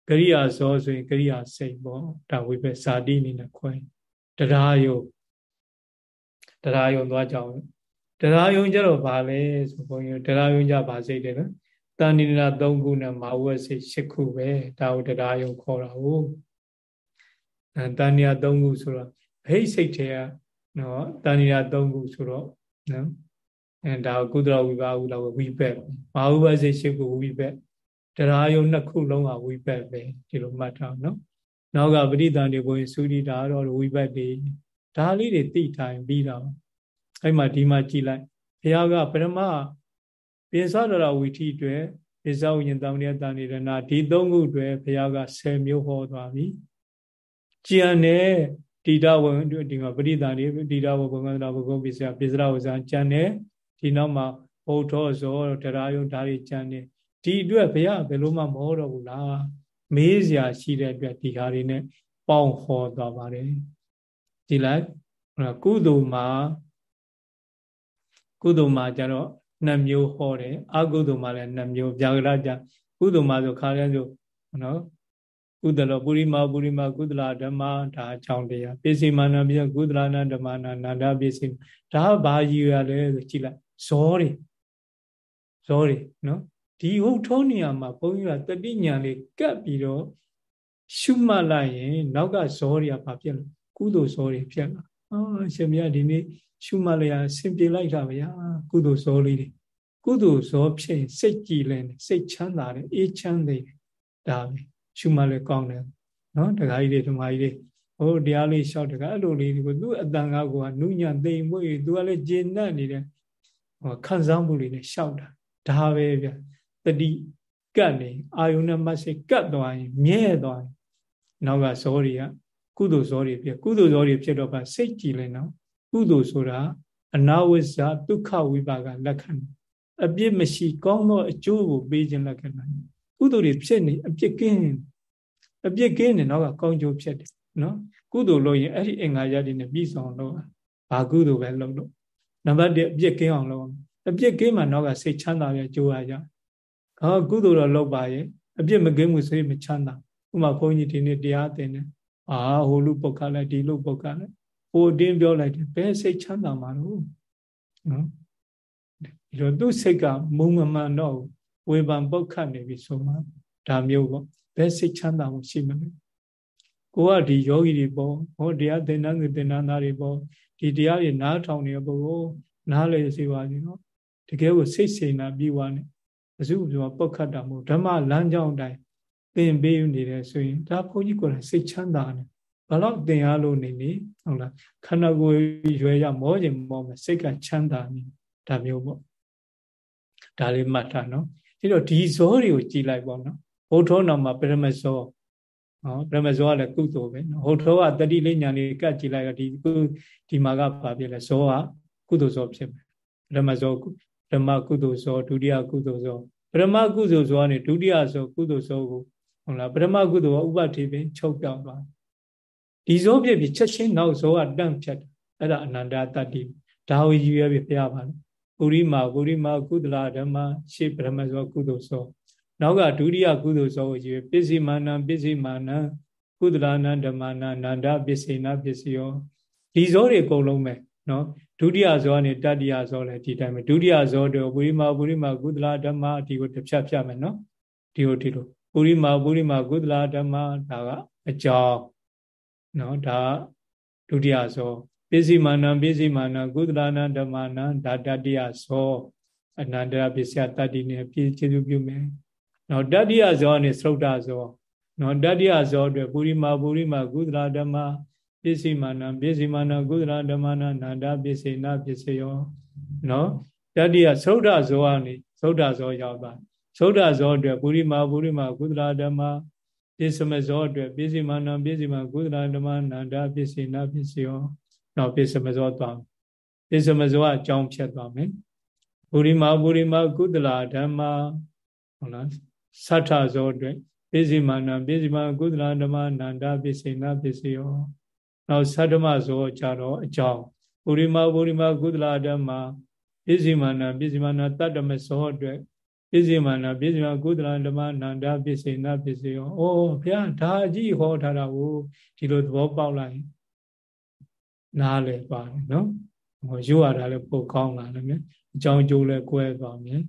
ကရိယာဇောဆိုရင်ကရိယာစိတ်ပေါ့ဒါဝိဘက်ဇာတိအနေနဲ့ခွဲတရားယုံတရားယုံသွားကြအောင်တရားယုံကြတော့ဗာလဲဆိုဘုန်းကြီးတရားယုံကြဗာစိတ်တယ်နော်တဏိနာ၃ခုနဲ့မာဝစိတ်၈ခုပဲဒါကိုတရားယုံခေါ်တာဟုတ်အဲတဏိနာ၃ခုဆိုတော့ ဟိတ်စိတ်ထဲကနော်တဏိနာ၃ခုဆိုတော့နော်အဲဒါကုသလဝိပါဟုလောက်ဝိဘက်မာဝစိတ်၈ခုဝိဘက်တရားယုံနှစ်ခုလုံးကဝိဘက်ပဲဒီလိုမှတ်ထားနော်နောက်ကပရိသန္တိဘုရင်သုတိတာတော့ဝိဘက်တွေဒါလေးတွေသိထိုင်ပြီးတော့အဲ့မှာဒီမှာကြည်လိုက်ဘုရားကပရမပိစဒရဝီထိအတွက်ပိစဝိညာဉ်တောင်းရတန်နေရနာဒီသုံးခုအတွက်ဘုရားက10မျိုးဟောသွားပြီကြံတဲ့ တိတဝံဒီမှာပရိသန္တိတိတဝဘုံကန္တဘုဂုံပိစပိစရဝဇံကြံတဲ့ဒီနောက်မှာဘုထောဇောတရားယုံဒါတွေကြံတဲ့ဒီအတွက်ဘုရားဘယ်လိုမှမဟောတော့ဘူးလားမေးစရာရှိတဲ့အတွက်ဒီဟာတွေနဲ့ပေါင်းဟောသွားပါတယ်ကြည်လိုက်ကုသိုလ်မှာကုသိုလ်မှာကျတော့နှစ်မျိုးဟောတယ်အကုသိုလ်မှာလည်းနှစ်မျိုးဗျာကရကြကုသိုလ်မှာဆိုခါလဲဆိုနော် ကုသလောပုရိမာပုရိမာကုသလဓမ္မဒါအကြောင်းတရားပစ္စည်းမာနပြကုသလနာဓမ္မနာနန္ဒပစ္စည်းဒါဘာကြီးရလဲဆိုကြည့်လိုက်ဇောတွေဇောတွေနော်ဒီဟုတ်ထောနေရာမှာဘုန်းကြီးကတတိညာလေးကပ်ပြီးတော့ရှုမှတ်လိုက်ရင် နောက်ကဇောတွေကဘာဖြစ်လဲကုသိုလ်ဇောတွေဖြစ်လာအာရှင်မြတ်ဒီနေ့ရှုမှတ်လျာဆင်ပြေလိုက်တာဗျာကုသိုလ်ဇောလေးတွေကုသိုလ်ဇောဖြစ်ရင်စိတ်ကြည်လင်တယ်စိတ်ချမ်းသာတယ်အေးချမ်းတယ်ဒါပဲ ရှုမှတ်လဲကောင်းတယ်နော်တခါကြီးတွေဓမ္မကြီးတွေဟိုတရားလေးလျှောက်တကအဲ့လိုလေးကိုသူ့အတန်ကားကနုညံသိမ်မွေ့သူကလည်းဂျင်းနဲ့နေတဲ့ဟိုခံစားမှုလေးနဲ့လျှောက်တာဒါပဲဗျတတိကတ်နေအာယုန်နဲ့မဆိတ်ကတ်သွားရင်မြဲသွားရင်နောက်ကဇောတွေကကုသိုလ်ဇောတွေဖြစ်ကုသိုလ်ဇောတွေဖြစ်တော့ဗစိတ်ကြည်လဲနော်ကုသိုလ်ဆိုတာအနာဝိဇ္ဇာဒုက္ခဝိပါကလက္ခဏာအပြစ်မရှိ ကောင်းသောအကျိုးကိုပေးခြင်းလက္ခဏာ ကုသိုလ်တွေဖြစ်နေအပြစ်ကင်းအပြစ်ကင်းနေတော့ကောင်းကျိုးဖြစ်တယ်နော်ကုသိုလ်လို့ရင်အဲ့ဒီအင်္ဂါရည်နဲ့ပြီးဆောင်လို့ဘာကုသိုလ်ပဲလုပ်လို့နံပါတ်1အပြစ်ကင်းအောင်လုပ်အပြစ်ကင်းမှတော့ကစိတ်ချမ်းသာရဲ့ကြိုးရကြဟောကုသိုလ်တော့လုပ်ပါရဲ့အပြစ်မကင်းမှုစိတ်မချမ်းသာဥမာဘုန်းကြီးဒီနေ့တရားသင်တယ်အာဟိုလူပုတ်ခလိုက်ဒီလူပုတ်ခလိုက်ဟိုတင်းပြောလိုက်တယ်ဘယ်စိတ်ချမ်းသာမှာလို့နော်ဒီတော့သူ့စိတ်ကမုံမမှန်တော့ ဝေဖန်ပုတ်ခတ်နေပြီဆိုမှဒါမျိုးပေါ့ဘယ်စိတ်ချမ်းသာမှုရှိမလဲကိုကဒီယောဂီတွေပေါ့ဟောတရားသင်္นานသင်္นานသားတွေပေါ့ဒီတရားတွေနားထောင်နေတဲ့ပုဂ္ဂိုလ်နားလေစေပါစေနော်တကယ်ကိုစိတ်စေနာပြီးွားနေအစုပြောပုတ်ခတ်တာမဟုတ်ဓမ္မလမ်းကြောင်းတိုင်းသင်ပေးနေတယ်ဆိုရင်ဒါဘုန်းကြီးကိုယ်တိုင်စိတ်ချမ်းသာတယ်ဘလောက်သင်ရလို့နေနေဟုတ်လားခန္ဓာကိုယ်ရွယ်ရမောခြင်းမောမယ်စိတ်ကချမ်းသာနေဒါမျိုးပေါ့ဒါလေးမှတ်ထားနော် အဲ့တော့ဒီဇောတွေကိုကြည်လိုက်ပေါ့နော်ဘုထောနောက်မှာပရမဇောနော်ပရမဇောကလည်းကုသိုလ်ပဲနော်ဟိုထောကတတိလေးညာလေးကတ်ကြည့်လိုက်ကဒီဒီမှာကဘာဖြစ်လဲဇောကကုသိုလ်ဇောဖြစ်မယ်ပရမဇောပရမကုသိုလ်ဇောဒုတိယကုသိုလ်ဇောပရမကုသိုလ်ဇောကနေဒုတိယဇောကုသိုလ်ဇောကိုဟုတ်လားပရမကုသိုလ်ကဥပတိပင်ချုပ်ပြောင်းသွားဒီဇောဖြစ်ပြီးချက်ချင်းနောက်ဇောကတန့်ဖြတ်အဲ့ဒါအနန္တတတ္တိဒါဝီယူရပြီဘုရားပါလေ ပုရိမာပုရိမာကုသလဓမ္မရှေ့ပရမဇောကုသိုလ်ဇောနောက်ကဒုတိယကုသိုလ်ဇောကိုယူပစ္စည်းမာနံပစ္စည်းမာနံကုသလနာဓမ္မနာနန္ဒပစ္စေနာပစ္စယောဒီဇောတွေအကုန်လုံးပဲနော်ဒုတိယဇောနဲ့တတိယဇောလည်းဒီတိုင်းပဲဒုတိယဇောတော့ပုရိမာပုရိမာကုသလဓမ္မဒီကိုတစ်ဖြတ်ဖြတ်မယ်နော်ဒီကိုဒီလိုပုရိမာပုရိမာကုသလဓမ္မဒါကအကြောင်းနော်ဒါဒုတိယဇော ပစ္စည်းမာနံပစ္စည်းမာနံကုသလနာဓမ္မနာဒါတတိယဇောအနန္တရပစ္စယတတ္တိနဲ့ပြည့်ကျေစုပြုမယ်နော်တတိယဇောနဲ့သုဒ္ဓဇောနော်တတိယဇောအတွက်ပုရိမာပုရိမာကုသလဓမ္မပစ္စည်းမာနံပစ္စည်းမာနံကုသလဓမ္မနာနန္ဒပစ္စေနာပစ္စယောနော်တတိယသုဒ္ဓဇောကနေသုဒ္ဓဇောရောက်သွားသုဒ္ဓဇောအတွက်ပုရိမာပုရိမာကုသလဓမ္မပစ္စမဇောအတွက်ပစ္စည်းမာနံပစ္စည်းမာကုသလဓမ္မနန္ဒပစ္စေနာပစ္စယော နောက်ပစ္စမဇောသွားပစ္စမဇောအကြောင်းဖြတ်သွားမယ်ဘူရိမာဘူရိမာကုသလာဓမ္မဟုတ်လားသတ္ထဇောအတွက်ပိစိမာနပိစိမာကုသလာဓမ္မနန္ဒပိစိနာပိစိယောနောက်သတ္တမဇောကြတော့အကြောင်းဘူရိမာဘူရိမာကုသလာဓမ္မပိစိမာနပိစိမာနတတ္တမဇောအတွက်ပိစိမာနပိစိမာကုသလာဓမ္မနန္ဒပိစိနာပိစိယောအိုးဘုရားဒါအကြီးဟောထားတာကိုဒီလိုသဘောပေါက်လိုက် နားလေပါတယ်နော်ဟောရိုးရတာလည်းပိုကောင်းလာတယ်မြင်အကြောင်းကျိုးလည်းကွဲသွားမြင်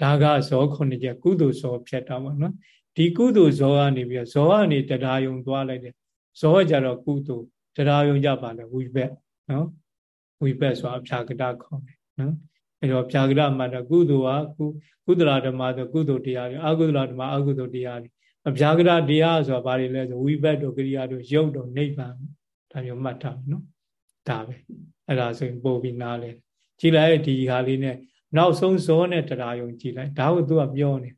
ဒါကဇောခုနှစ်ချက်ကုသိုလ်ဇောဖြတ်တာပေါ့နော်ဒီကုသိုလ်ဇောကနေပြီးဇောကနေတရားယုံသွားလိုက်တယ်ဇောကြတော့ကုသိုလ်တရားယုံကြပါလေဝိဘက်နော်ဝိဘက်ဆိုတာအဖြာကတခေါ်တယ်နော်အဲတော့ဖြာကတမှာတော့ကုသိုလ်ကကုကုသလဓမ္မဆိုကုသိုလ်တရားတွေအကုသလဓမ္မအကုသိုလ်တရားတွေ အဖြာကတတရားဆိုတာဘာတွေလဲဆိုဝိဘက်တို့ကရိယာတို့ရုပ်တို့နိဗ္ဗာန်ဒါမျိုးမှတ်ထားနော်ဒါပဲအဲ့ဒါဆိုရင်ပို့ပြီးနားလဲကြည်လိုက်ဒီဟာလေးနဲ့နောက်ဆုံးဇောနဲ့တရားယုံကြည်လိုက်ဒါကိုသူကပြောနေ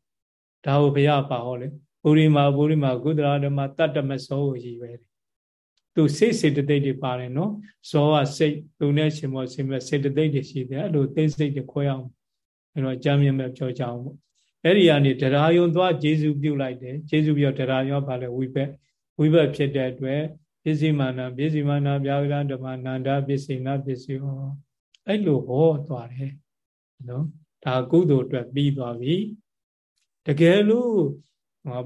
ဒါကိုဘုရားပါဟောလေပုရိမာပုရိမာကုသရာဓမ္မတတ္တမဇောကိုရည်ပဲသူစိတ်စေတသိက်တွေပါတယ်နော်ဇောကစိတ်သူနဲ့ရှင်မောရှင်မဲ့စေတသိက်တွေရှိတယ်အဲ့လိုသိစိတ်တွေခွဲအောင်အဲ့တော့အကြမ်းမြင်မဲ့ပြောကြအောင်ပေါ့ အဲ့ဒီကနေတရားယုံသွားဂျေစုပြုတ်လိုက်တယ်ဂျေစုပြောတရားယုံပါလေဝိဘက်ဝိဘက်ဖြစ်တဲ့အတွက်ပစ္စည်းမာနပစ္စည်းမာနဗျာဂရဓမ္မနန္ဒပစ္စည်းနာပစ္စည်းဟောအဲ့လိုဟောသွားတယ်နော်ဒါကုသိုလ်အတွက်ပြီးသွားပြီတကယ်လို့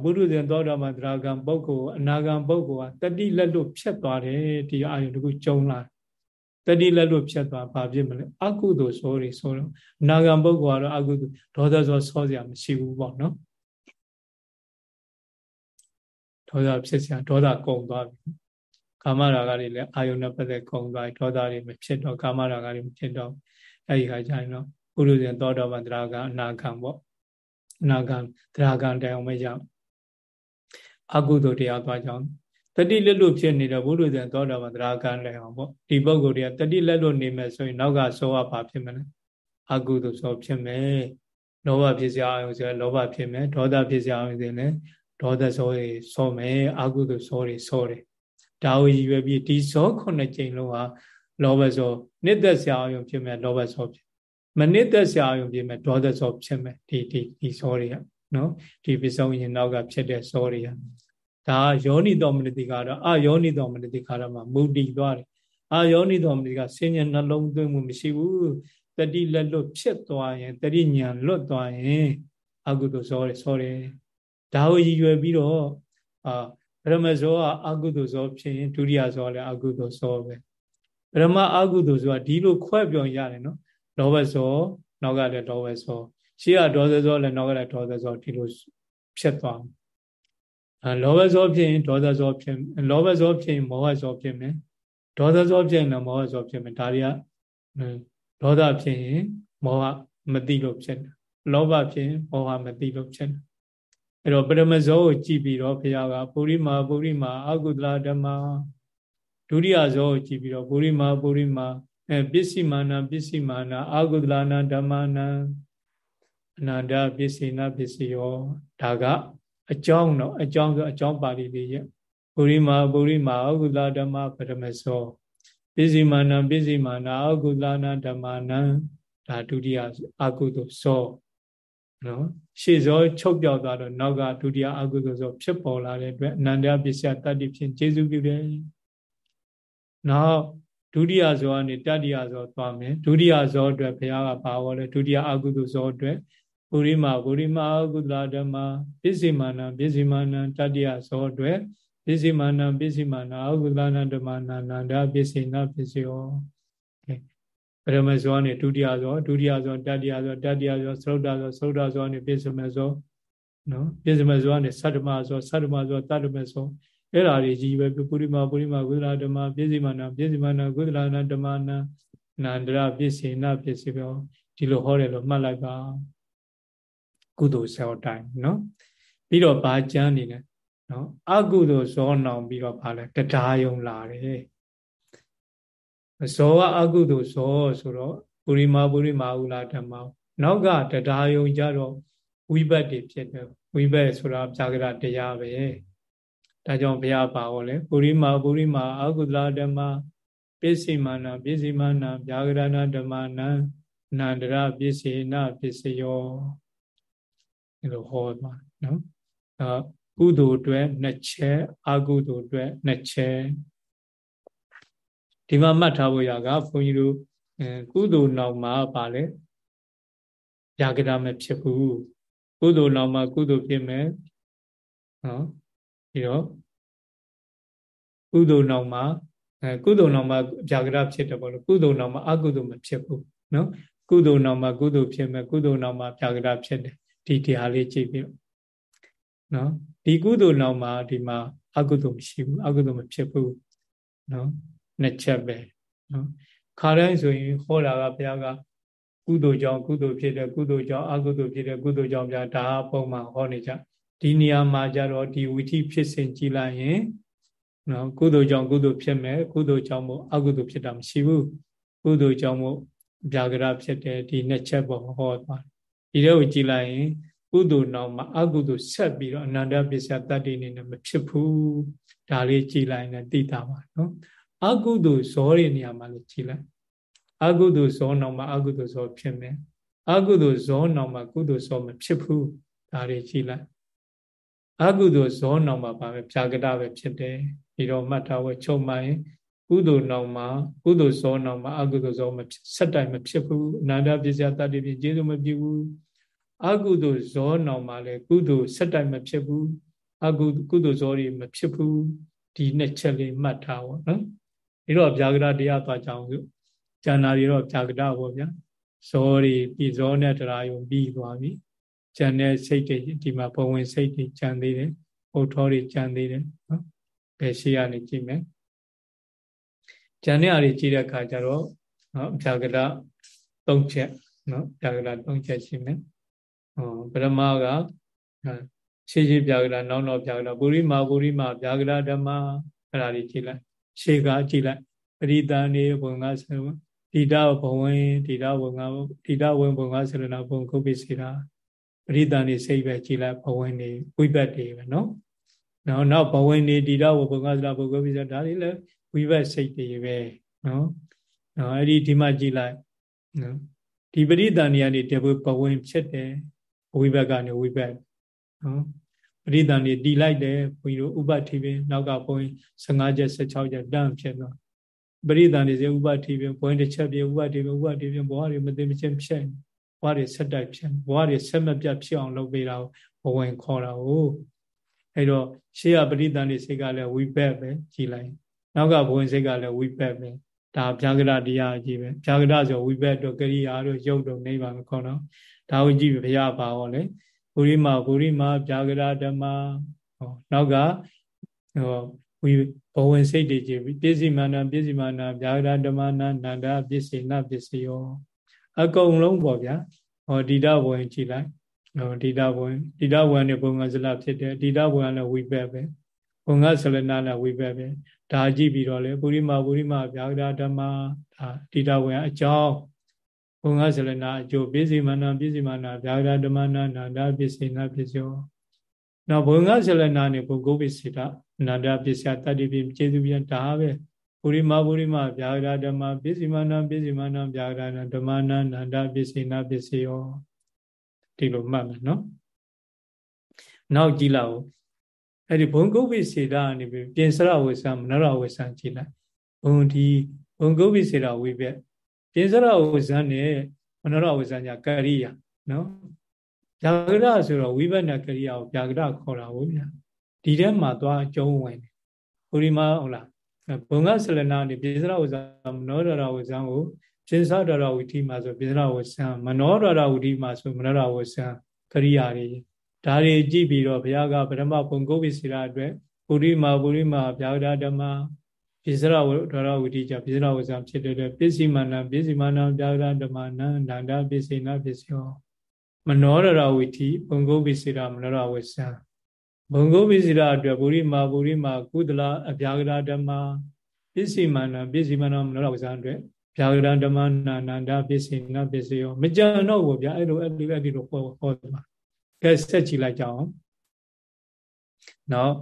ပုရုဇဉ်သောတော်မှာသရဂံပုဂ္ဂိုလ်အနာဂံပုဂ္ဂိုလ်ကတတိလက်လို့ဖြတ်သွားတယ်ဒီအာယုတခုကြုံလာတ တိလက်လို့ဖြတ်သွားဘာဖြစ်မလဲအကုသိုလ်ဆိုရီဆိုတော့အနာဂံပုဂ္ဂိုလ်ကတော့အကုသိုလ်ဒေါသဆိုဆောစရာမရှိဘူးပေါ့နော်ဒေါသဖြစ်စရာဒေါသကုန်သွားပြီကာမရာဂတွေလည်းအာယုန်နဲ့ပတ်သက်ကုန်သွားဒေါသတွေမဖြစ်တော့ကာမရာဂတွေမဖြစ်တော့အဲဒီခါကျရင်တော့ပုရုဇဉ်သောတော်ဗန္တရာကအနာခံပေါ့အနာခံတရာခံတိုင်အောင်မရအကုသိုလ်တရားသွားကြောင်း တတိလက်လို့ဖြစ်နေတဲ့ဘုရုဇဉ်သောတော်ဗန္တရာခံလည်းအောင်ပေါ့ဒီပုဂ္ဂိုလ်တွေကတတိလက်လို့နေမယ်ဆိုရင်နောက်ကစောဝပါဖြစ်မလဲအကုသိုလ်စောဖြစ်မယ်လောဘဖြစ်စရာအောင်ဆိုရင်လောဘဖြစ်မယ်ဒေါသဖြစ်စရာအောင်ဆိုရင်လည်းဒေါသစောတွေစောမယ်အကုသိုလ်စောတွေစောတယ်ဒါကိုရည်ရွယ်ပြီးဒီဇောခုနှစ်ကြိမ်လုံးဟာလောဘဇောနှစ်သက်စရာအောင်ဖြစ်မယ်လောဘဇောဖြစ်မနှစ်သက်စရာအောင်ဖြစ်မယ်ဒေါသဇောဖြစ်မယ်ဒီဒီဒီဇောတွေကနော်ဒီပစ္စုံရင်နောက်ကဖြစ်တဲ့ဇောတွေက ဒါယောနိတော်မနတိကတော့အာယောနိတော်မနတိကတော့မှမူတည်သွားတယ်အာယောနိတော်မနတိကဆင်းရဲနှလုံးသွင်းမှုမရှိဘူးတတိလက်လွတ်ဖြစ်သွားရင်တတိညာလွတ်သွားရင်အကုသိုလ်ဇောတွေဇောတွေဒါကိုရည်ရွယ်ပြီးတော့အာပရမဇောကအကုသိုလ်ဇောဖြစ်ရင်ဒုတိယဇောလည်းအကုသိုလ်ဇောပဲပရမအကုသိုလ်ဇောကဒီလိုခွဲပြောင်းရတယ်နော်လောဘဇောနောက်ကလည်းလောဘဇောရှေ့ကဒေါသဇောလည်းနောက်ကလည်းဒေါသဇောဒီလိုဖြစ်သွားတယ်အဲ လောဘဇောဖြစ်ရင်ဒေါသဇောဖြစ်လောဘဇောဖြစ်ရင်မောဟဇောဖြစ်မယ်ဒေါသဇောဖြစ်ရင်လည်းမောဟဇောဖြစ်မယ်ဒါတွေကဒေါသဖြစ်ရင်မောဟမသိလို့ဖြစ်တယ်လောဘဖြစ်ရင်မောဟမသိလို့ဖြစ်တယ်အဲ့တော့ပရမဇောကိုကြည့်ပြီးတော့ဘုရားကပုရိမာပုရိမာအကုသလဓမ္မဒုတိယဇောကိုကြည့်ပြီးတော့ပုရိမာပုရိမာအဲပစ္စည်းမာနပစ္စည်းမာနအကုသလနာဓမ္မနာအနန္တပစ္စေနပစ္စယောဒါက အကြောင်းတော့အကြောင်းဆိုအကြောင်းပါဠိလေးရဲ့ပုရိမာပုရိမာအကုသလဓမ္မပရမဇောပစ္စည်းမာနပစ္စည်းမာနအကုသလနာဓမ္မနာဒါဒုတိယအကုသိုလ်ဇောနော်ရှေ့စောချုပ်ပြောက်သွားတော့နောက်ကဒုတိယအကုသိုလ်ဆိုဖြစ်ပေါ်လာတဲ့အတွက်အနန္တပစ္စယတတ္တိဖြင့်ကျေစုပြုတယ်။နောက်ဒုတိယဇောကနေတတိယဇောသွားမယ်ဒုတိယဇောအတွက်ဘုရားကပါဟောလဲဒုတိယအကုသိုလ်ဇောအတွက် ပုရိမာပုရိမာအကုသလဓမ္မပစ္စည်းမာနပစ္စည်းမာနတတိယဇောအတွက်ပစ္စည်းမာနပစ္စည်းမာနအကုသလဓမ္မနာနန္ဒပစ္စေနပစ္စယောပရမဇောနဲ့ဒုတိယဇောဒုတိယဇောတတိယဇောတတိယဇောသုဒ္ဓဇောသုဒ္ဓဇောနဲ့ပြစ္ဆမဇောနော်ပြစ္ဆမဇောနဲ့သတ္တမဇောသတ္တမဇောတတ္တမဇောအဲ့ဓာတွေကြီးပဲပုရိမာပုရိမာကုသလဓမ္မပြစ္ဆိမာနာပြစ္ဆိမာနာကုသလနာဓမ္မနာနန္ဒရပစ္စေနပစ္စေပြောဒီလိုဟောတယ်လို့မှတ်လိုက်ပါ ကုသိုလ်ဆောတိုင်းနော်ပြီးတော့ဘာကျမ်းနေလဲနော်အကုသိုလ်ဇောနောင်ပြီးတော့ဘာလဲတရားယုံလာတယ်ဇောကအကုသိုလ်ဇောဆိုတော့ပုရိမာပုရိမာဟုလာဓမ္မနောက်ကတရားယုံကြတော့ဝိဘတ်တွေဖြစ်တယ်ဝိဘတ်ဆိုတာပြာကရတရားပဲဒါကြောင့်ဘုရားပါဟောလဲပုရိမာပုရိမာအကုသလဓမ္မပစ္စည်းမာနာပစ္စည်းမာနာဗျာဂရဏဓမ္မနံနန္ဒရပစ္စေနပစ္စယော ဒီလိုဟောသွားနော်အဲကုသိုလ်အတွက်နှစ်ချက်အကုသိုလ်အတွက်နှစ်ချက်ဒီမှာမှတ်ထားဖို့ရကဘုန်းကြီးတို့ကုသိုလ်နောက်မှာပါလေဗျာဂရမဖြစ်ဘူးကုသိုလ်နောက်မှာကုသိုလ်ဖြစ်မယ်နော်ပြီးတော့ကုသိုလ်နောက်မှာအဲကုသိုလ်နောက်မှာဗျာကရဖြစ်တယ်ပေါ့လို့ကုသိုလ်နောက်မှာအကုသိုလ်မဖြစ်ဘူးနော်ကုသိုလ်နောက်မှာကုသိုလ်ဖြစ်မယ်ကုသိုလ်နောက်မှာဗျာကရဖြစ်တယ် ဒီတရားလေးကြည့်ပြီးနော်ဒီကုသိုလ်နောက်မှာဒီမှာအကုသိုလ်မရှိဘူးအကုသိုလ်မဖြစ်ဘူးနော်နှစ်ချက်ပဲနော်ခါတိုင်းဆိုရင်ဟောတာကဘုရားကကုသိုလ်ကြောင့်ကုသိုလ်ဖြစ်တယ်ကုသိုလ်ကြောင့်အကုသိုလ်ဖြစ်တယ်ကုသိုလ်ကြောင့်ဗျာဒါပုံမှန်ဟောနေကြဒီနေရာမှာကြတော့ဒီဝိထိဖြစ်စဉ်ကြည်လိုက်ရင်နော်ကုသိုလ်ကြောင့်ကုသိုလ်ဖြစ်မယ်ကုသိုလ်ကြောင့်မို့အကုသိုလ်ဖြစ်တာမရှိဘူးကုသိုလ်ကြောင့်မို့ဗျာကရဖြစ်တယ်ဒီနှစ်ချက်ပေါ်ဟောသွား ဒီတော့ကြည်လိုက်ရင်ကုသိုလ်နောက်မှာအကုသိုလ်ဆက်ပြီးတော့အနန္တပစ္စယတတ္တိနေနဲ့မဖြစ်ဘူးဒါလေးကြည်လိုက်ရင်သိတာပါနော်အကုသိုလ်ဇောတွေနေရာမှာလည်းကြည်လိုက်အကုသိုလ်ဇောနောက်မှာအကုသိုလ်ဇောဖြစ်မယ်အကုသိုလ်ဇောနောက်မှာကုသိုလ်ဇောမဖြစ်ဘူးဒါတွေကြည်လိုက်အကုသိုလ်ဇောနောက်မှာပါပဲဖြာကတပဲဖြစ်တယ်ဒီတော့မှတ်ထားဝဲချုပ်မှရင်ကုသိုလ်နောက်မှာကုသိုလ်ဇောနောက်မှာအကုသိုလ်ဇောမဖြစ်ဆက်တိုင်မဖြစ်ဘူးအနန္တပစ္စယတတ္တိဖြစ်ကျေစုမပြည့်ဘူး အကုသိုလ်ဇောနောက်မှာလည်းကုသိုလ်ဆက်တိုင်မဖြစ်ဘူးအကုကုသိုလ်ဇောတွေမဖြစ်ဘူးဒီနှစ်ချက်လေးမှတ်ထားပါနော်ဒီတော့ဗျာကရတရားသွားကြအောင်စို့ကျန်တာတွေတော့ဗျာကရပေါ့ဗျာဇောတွေပြည်ဇောနဲ့တရားယုံပြီးသွားပြီကျန်တဲ့စိတ်တွေဒီမှာဘဝင်စိတ်တွေကျန်သေးတယ်ပုတ်ထောတွေကျန်သေးတယ်နော်ဘယ်ရှိရနေကြည့်မယ်ကျန်တဲ့အားတွေကြည့်တဲ့အခါကျတော့နော်ဗျာကရ၃ချက်နော်ဗျာကရ၃ချက်ရှိမယ်ဟော ပရမကရှေးရှေးဗျာကရနောက်နောက်ဗျာကရပုရိမာပုရိမာဗျာကရဓမ္မအဲ့ဒါတွေကြည့်လိုက်ရှေးကကြည့်လိုက်ပရိသန်နေဘုံကဆိုတိတဘဝင်တိတဘုံကတိတဝင်ဘုံကဆိုရဏဘုံကုပ္ပိစေတာပရိသန်နေစိတ်ပဲကြည်လိုက်ဘဝင်နေဝိဘတ်တွေပဲနော်နောက်နောက်ဘဝင်နေတိတဝဘုံကဆိုရဘုံကုပ္ပိစေဒါတွေလည်းဝိဘတ်စိတ်တွေပဲနော်နော်အဲ့ဒီဒီမှာကြည်လိုက်နော်ဒီပရိသန်နေကနေတဘဝင်ဖြစ်တယ် ဝိဘတ်ကနေဝိဘတ်နော်ပရိသန်နေတီလိုက်တယ်ဘုန်းကြီးတို့ဥပတိပင်နောက်ကဘုန်းကြီး15ချက်16ချက်တန်းဖြစ်တော့ပရိသန်နေစေဥပတိပင်ဘုန်းကြီးတစ်ချက်ပြဥပတိပင်ဥပတိပင်ဘဝတွေမသိမချင်းဖြစ်ဘဝတွေဆက်တိုက်ဖြစ်ဘဝတွေဆက်မပြတ်ဖြစ်အောင်လုပ်ပေးတာကိုဘဝင်ခေါ်တာကိုအဲ့တော့ရှေ့ကပရိသန်နေစိတ်ကလည်းဝိဘက်ပဲကြည်လိုက်နောက်ကဘဝင်စိတ်ကလည်းဝိဘက်ပဲဒါဗျာဂရတရားကြီးပဲဗျာဂရဆိုဝိဘက်တို့ကရိယာတို့ရုပ်တို့နေပါမခေါ်တော့ ဒါကိုကြည့်ဘုရားပါဟောလေပုရိမာပုရိမာဗျာဂရဓမ္မဟောနောက်ကဟောဝီဘဝင်စိတ်တွေကြည့်ပြည့်စီမာနာပြည့်စီမာနာဗျာဂရဓမ္မနာနန္ဒပစ္စေနပစ္စယောအကုန်လုံးပေါ့ဗျာဟောဒီဒဘဝင်ကြည့်လိုက်ဟောဒီဒဘဝင်ဒီဒဘဝင်နဲ့ဘုံကစလဖြစ်တယ်ဒီဒဘဝင်လည်းဝိပက်ပဲဘုံကဆလနာလည်းဝိပက်ပဲဒါကြည့်ပြီးတော့လေပုရိမာပုရိမာဗျာဂရဓမ္မဒါဒီဒဘဝင်အကြောင်း ဘုံကဆလနာအကျိုးပိစိမနာပိစိမနာဗျာဂရဓမ္မနာနာန္ဒပိစိနာပိစိယောနောက်ဘုံကဆလနာနဲ့ဘုံကုပိစိတနာန္ဒပိစိယတတ္တိပိကျေစုပြန်ဒါပဲပုရိမပုရိမဗျာဂရဓမ္မပိစိမနာပိစိမနာဗျာဂရဓမ္မနာနာန္ဒပိစိနာပိစိယောဒီလိုမှတ်မယ်နော်နောက်ကြည့်လောက်အဲ့ဒီဘုံကုပိစေတာကနေပြီးပြင်စရဝေဆံမနရဝေဆံကြည့်လိုက်ဘုံဒီဘုံကုပိစေတာဝိဘက် ပိစရဝဇန်နဲ့မနောရဝဇန်ညာကရိယာနော်ဗျာဂရဆိုတော့ဝိပဿနာကရိယာကိုဗျာဂရခေါ်တာဟုတ်ဗျာဒီထဲမှာသွားအကျုံးဝင်တယ်ဘုရိမဟုတ်လားဘုံကဆလနာနေပိစရဝဇန်မနောရဝဇန်ကိုပိစရဝိတိမှာဆိုပိစရဝဇန်မနောရဝိတိမှာဆိုမနောရဝဇန်ကရိယာတွေဒါတွေကြည့်ပြီးတော့ဘုရားကဗရမဘုံကုတ်ပိစီရာအတွက်ပုရိမာပုရိမာဗျာဂရဓမ္မ ပိစရဝဒရဝတိကြပိစရဝဇံဖြစ်တဲ့ပစ္စည်းမနာပစ္စည်းမနာပြာရဓမ္မနာနန္ဒပစ္စေနာပစ္စယောမနောရရဝိတိဘုံကုပိစိရမနောရဝဇံဘုံကုပိစိရအတွက်ပုရိမာပုရိမာကုသလအပြာကရဓမ္မပစ္စည်းမနာပစ္စည်းမနာမနောရဝဇံအတွက်ပြာကရဓမ္မနာနန္ဒပစ္စေနာပစ္စယောမကြံတော့ဘူးဗျာအဲ့လိုအဲ့ဒီအဲ့ဒီလိုဟောဟောပါကဲဆက်ကြည့်လိုက်ကြအောင်နောက်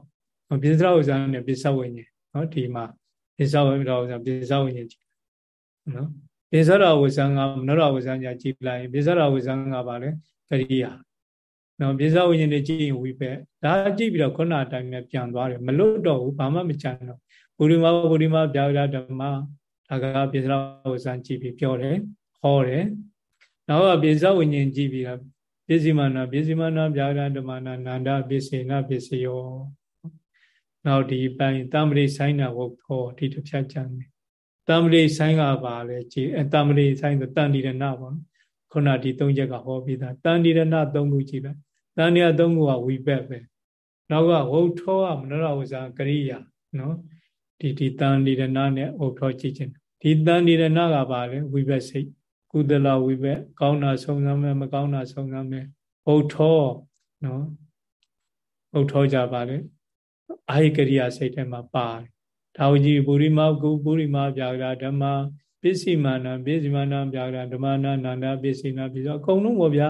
ပိစရဝဇံနဲ့ပိစဝိညာဉ်နော်ဒီမှာ ပိစဝိတော်ဆိုပိစဝိညာဉ်ကြည့်နော်ပိစရဝဇံကမနောရဝဇံညာကြည့်လိုက်ရင်ပိစရဝဇံကပါလေကရိယာနော်ပိစဝိညာဉ်တွေကြည့်ရင်ဝိပက်ဒါကြည့်ပြီးတော့ခုနအတိုင်းပဲပြန်သွားတယ်မလွတ်တော့ဘူးဘာမှမကြံတော့ပုရိမပုရိမဗျာဂရဓမ္မဒါကပိစရဝဇံကြည့်ပြီးပြောတယ်ဟောတယ်နောက်ကပိစဝိညာဉ်ကြည့်ပြီးတော့ပစ္စည်းမနာပစ္စည်းမနာဗျာဂရဓမ္မနာနန္ဒပစ္စေနပစ္စယော နောက်ဒီပိုင်းတမ္ပရိဆိုင်နာဝုတ်ဟောဒီတစ်ဖြတ်ကြံတယ်တမ္ပရိဆိုင်ကပါလေကြည်တမ္ပရိဆိုင်ဆိုတန်တိရဏပေါ့နော်ခုနဒီသုံးချက်ကဟောပြီးသားတန်တိရဏသုံးခုကြည့်လိုက်တန်တိရသုံးခုကဝိပက်ပဲနောက်ကဝုတ်ထောကမနောရဝဇာကရိယာနော်ဒီဒီတန်တိရဏနဲ့ဝုတ်ထောကြည့်ခြင်းဒီတန်တိရဏကပါလေဝိပက်စိတ်ကုသလဝိပက်ကောင်းတာဆုံးစမ်းမယ်မကောင်းတာဆုံးစမ်းမယ်ဝုတ်ထောနော်ဝုတ်ထောကြပါလေ အာဟိကရိယာစိတ်ထဲမှာပါတယ်ဒါဝကြီးပုရိမကုပုရိမပြာကဓမ္မပစ္စည်းမာနပစ္စည်းမာနပြာကဓမ္မနာနန္ဒပစ္စည်းနာပစ္စည်းအကုန်လုံးပေါ့ဗျာ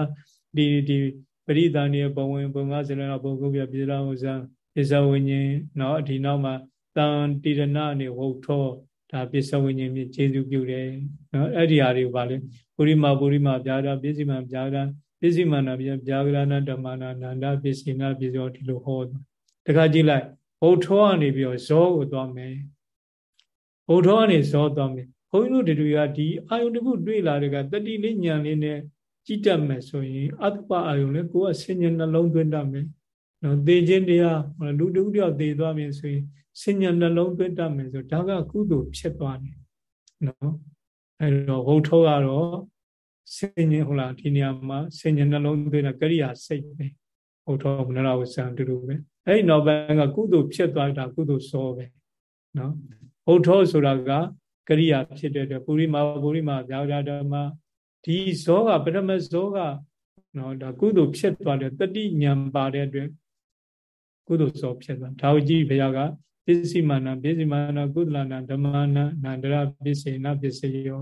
ဒီဒီပရိသန်ရဲ့ဘဝင်ဘုံငါးစလနာဘုံကုပြပိစရာဥဇံပစ္စဝိညာဉ်เนาะဒီနောက်မှာတန်တိရဏနေဝုတ်ထောဒါပစ္စဝိညာဉ်မြင့်ခြေစုပြုတယ်เนาะအဲ့ဒီဟာတွေကိုဗာလဲပုရိမပုရိမပြာကပစ္စည်းမာပြာကပစ္စည်းမာနပြာပြာကနာဓမ္မနာနန္ဒပစ္စည်းနာပစ္စည်းဒီလိုဟောတ ခါကြည့်လိုက်ဘုထောကနေပြီးတော့ဇောကိုသွားမယ်ဘုထောကနေဇောသွားမယ်ဘုန်းကြီးတို့တွေကဒီအာယုန်တစ်ခုတွေ့လာတဲ့ကတတိလေးညံလေးနဲ့ကြည့်တတ်မယ်ဆိုရင်အတ္တပအာယုန်လည်းကိုယ်ကဆင်ញံနှလုံးသွင်းတတ်မယ်နော်သေခြင်းတရားလူတူတယောက်သေသွားပြီဆိုရင်ဆင်ញံနှလုံးသွင်းတတ်မယ်ဆိုဒါကကုသိုလ်ဖြစ်သွားတယ်နော်အဲတော့ဘုထောကတော့ဆင်ញံဟုတ်လားဒီနေရာမှာဆင်ញံနှလုံးသွင်းတာကရိယာစိတ်ပဲ ဘုထောမနရဝဆံတူတူပဲအဲ့ဒီနောက်ပိုင်းကကုသိုလ်ဖြစ်သွားတာကုသိုလ်စောပဲနော်ဘုထောဆိုတာကကရိယာဖြစ်တဲ့အတွက်ပုရိမာပုရိမာဗျာဂဓမ္မဒီဇောကပရမဇောကနော်ဒါကုသိုလ်ဖြစ်သွားတဲ့တတိညာပါတဲ့အတွက်ကုသိုလ်စောဖြစ်သွားဒါဝကြီးဘုရားကပစ္စည်းမာနပစ္စည်းမာနကုသလနာဓမ္မနာနန္ဒရပစ္စေနပစ္စယော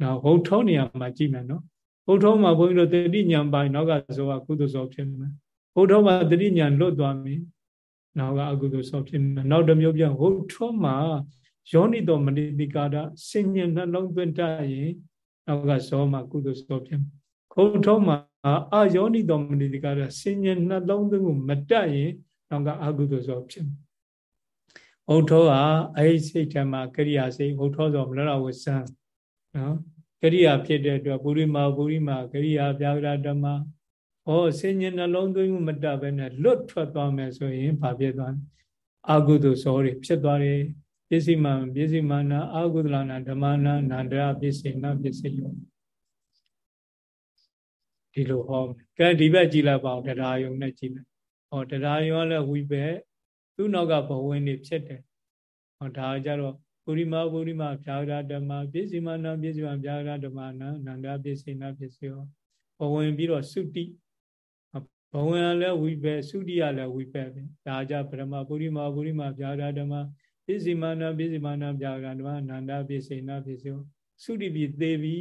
နော်ဘုထောနေရာမှာကြည့်မယ်နော် ဘုထောမှာဘုန်းကြီးတို့တတိညာပါနောက်ကဇောကကုသိုလ်စောဖြစ်မယ်ဘုထောမှာတတိညာလွတ်သွားပြီနောက်ကအကုသိုလ်ဆောဖြစ်မယ်နောက်တစ်မျိုးပြန်ဘုထောမှာယောနိတော်မနိတိကာရစဉ္ညာနှလုံးသွင်းတတ်ရင်နောက်ကဇောမှာကုသိုလ်ဆောဖြစ်မယ်ဘုထောမှာအာယောနိတော်မနိတိကာရစဉ္ညာနှလုံးသွင်းကိုမတတ်ရင်နောက်ကအကုသိုလ်ဆောဖြစ်မယ်ဘုထောဟာအဲ့စိတ်ထဲမှာကရိယာစိတ်ဘုထောဆိုမလရဝဆံနော် ကရိယာဖြစ်တဲ့အတွက်ပုရိမာပုရိမာကရိယာပြာဂရဓမ္မဩဆင်ញနှလုံးသွင်းမှုမတတ်ပဲနဲ့လွတ်ထွက်သွားမယ်ဆိုရင်ဘာဖြစ်သွားလဲအာဟုတုဇောတွေဖြစ်သွားတယ်ပစ္စည်းမပစ္စည်းမနာအာဟုတလနာဓမ္မနာနန္ဒရာပစ္စေနာပစ္စယောဒီလိုဟောကဲဒီဘက်ကြည့်လိုက်ပါဦးတရားယုံနဲ့ကြည့်လိုက်ဟောတရားယုံကလည်းဝိဘက်သူ့နောက်ကဘဝင်တွေဖြစ်တယ်ဟောဒါကြတော့ ပုရိမာပုရိမာဖြာဂရဓမ္မပစ္စည်းမနာပစ္စည်းမဖြာဂရဓမ္မနာနန္ဒပစ္စေနာပစ္စယောဘဝင်ပြီးတော့သုတိဘဝင်ကလည်းဝိပဲသုတိယလည်းဝိပဲပဲဒါကြပရမပုရိမာပုရိမာဗျာဂဓမ္မပစ္စည်းမာနပစ္စည်းမာနဗျာဂဓမ္မနန္ဒပစ္စေနာပစ္စယောသုတိပြီသေပြီ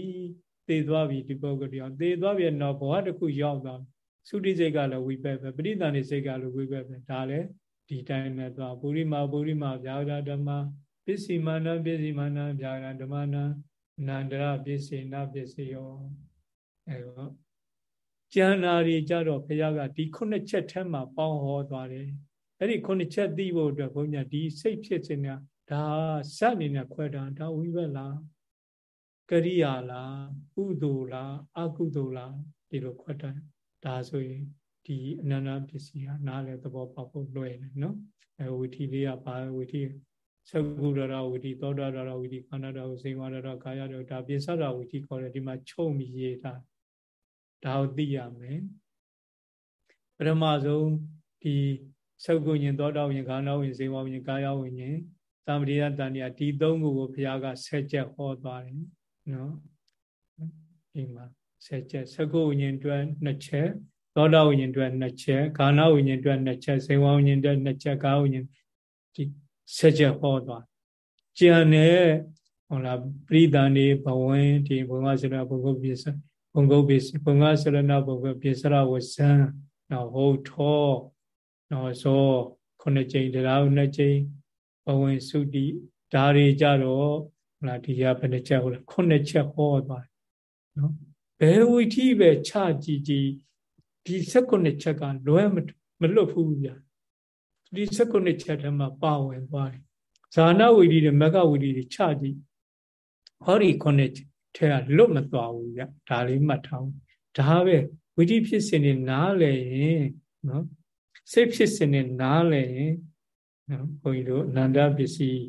သေသွားပြီဒီပုဂ္ဂိုလ်တရားသေသွားပြီတော့ဘဝတစ်ခုရောက်သွားသုတိစိတ်ကလည်းဝိပဲပဲပရိသန္တိစိတ်ကလည်းဝိပဲပဲဒါလည်းဒီတိုင်းနဲ့သွားပုရိမာပုရိမာဗျာဂဓမ္မ ပစ္စည်းမာနပစ္စည်းမာနဗျာဂဓမ္မနာနန္ဒရပစ္စေနာပစ္စယောအဲတော့ကျန်နာတွေကြတော့ဘုရားကဒီခုနှစ်ချက်ထဲမှာပေါင်းဟောသွားတယ်အဲ့ဒီခုနှစ်ချက်သိဖို့အတွက်ဘုန်းကြီးဒီစိတ်ဖြစ်ခြင်းကဒါစအနေနဲ့ခွဲတာဒါဝိဘက်လားကရိယာလားကုသိုလ်လားအကုသိုလ်လားဒီလိုခွဲတာဒါဆိုရင်ဒီအနန္တပစ္စည်းဟာနားလေသဘောပေါက်ဖို့လွယ်တယ်နော်အဲဝီထီလေးကပါဝီထီ သကုရရဝီထီသောတာရရဝီထီခန္ဓာရဝစေဝရရကာယရဒါပိစရဝီထီခေါ်တယ်ဒီမှာချုပ်ပြီးရေးထားဒါကိုသိရမယ်ပထမဆုံးဒီသုတ်ကုညင်သောတာဝိညာဉ်ခန္ဓာဝိညာဉ်စေဝဝိညာဉ်ကာယဝိညာဉ်သမတိယတန်တရားဒီသုံးခုကိုဘုရားကဆက်ချက်ဟောသွားတယ်နော်ဒီမှာဆက်ချက်သုတ်ကုဝိညာဉ်အတွက်နှစ်ချက်သောတာဝိညာဉ်အတွက်နှစ်ချက်ခန္ဓာဝိညာဉ်အတွက်နှစ်ချက်စေဝဝိညာဉ်အတွက်နှစ်ချက်ကာယဝိညာဉ်ဒီ ဆက်ချက်ဟောသွားကျန်တဲ့ဟုတ်လားပရိသန်နေဘဝင်ဒီဘုံကစရဘုဂုတ်ပြစ္ဘုံကုတ်ပိဘုံကဆရဏဘုံကပိစရဝဇံနော်ဟုတ်ထောနော်ဇောခုနှစ်ကြိမ်တရားနှစ်ကြိမ်ဘဝင်စုတိဒါတွေကြတော့ဟလာဒီကဘယ်နှချက်ဟုတ်လားခုနှစ်ချက်ဟောသွားတယ်နော်ဘယ်ဝိထီပဲချကြည့်ကြည့်ဒီ16ချက်ကလွဲမလွတ်ဘူးဗျာ ဒီ16ချက်ထဲမှာပါဝင်သွားတယ်ဇာနာဝိရိတွေမကဝိရိတွေချကြည့်ဟောဒီခုနှစ်ထဲကလွတ်မသွားဘူးဗျဒါလေးမှတ်ထားအောင်ဒါပဲဝိရိဖြစ်စဉ်တွေနားလည်ရင်နော်စိတ်ဖြစ်စဉ်တွေနားလည်ရင်နော်ဘုန်းကြီးတို့အနန္တပစ္စည်း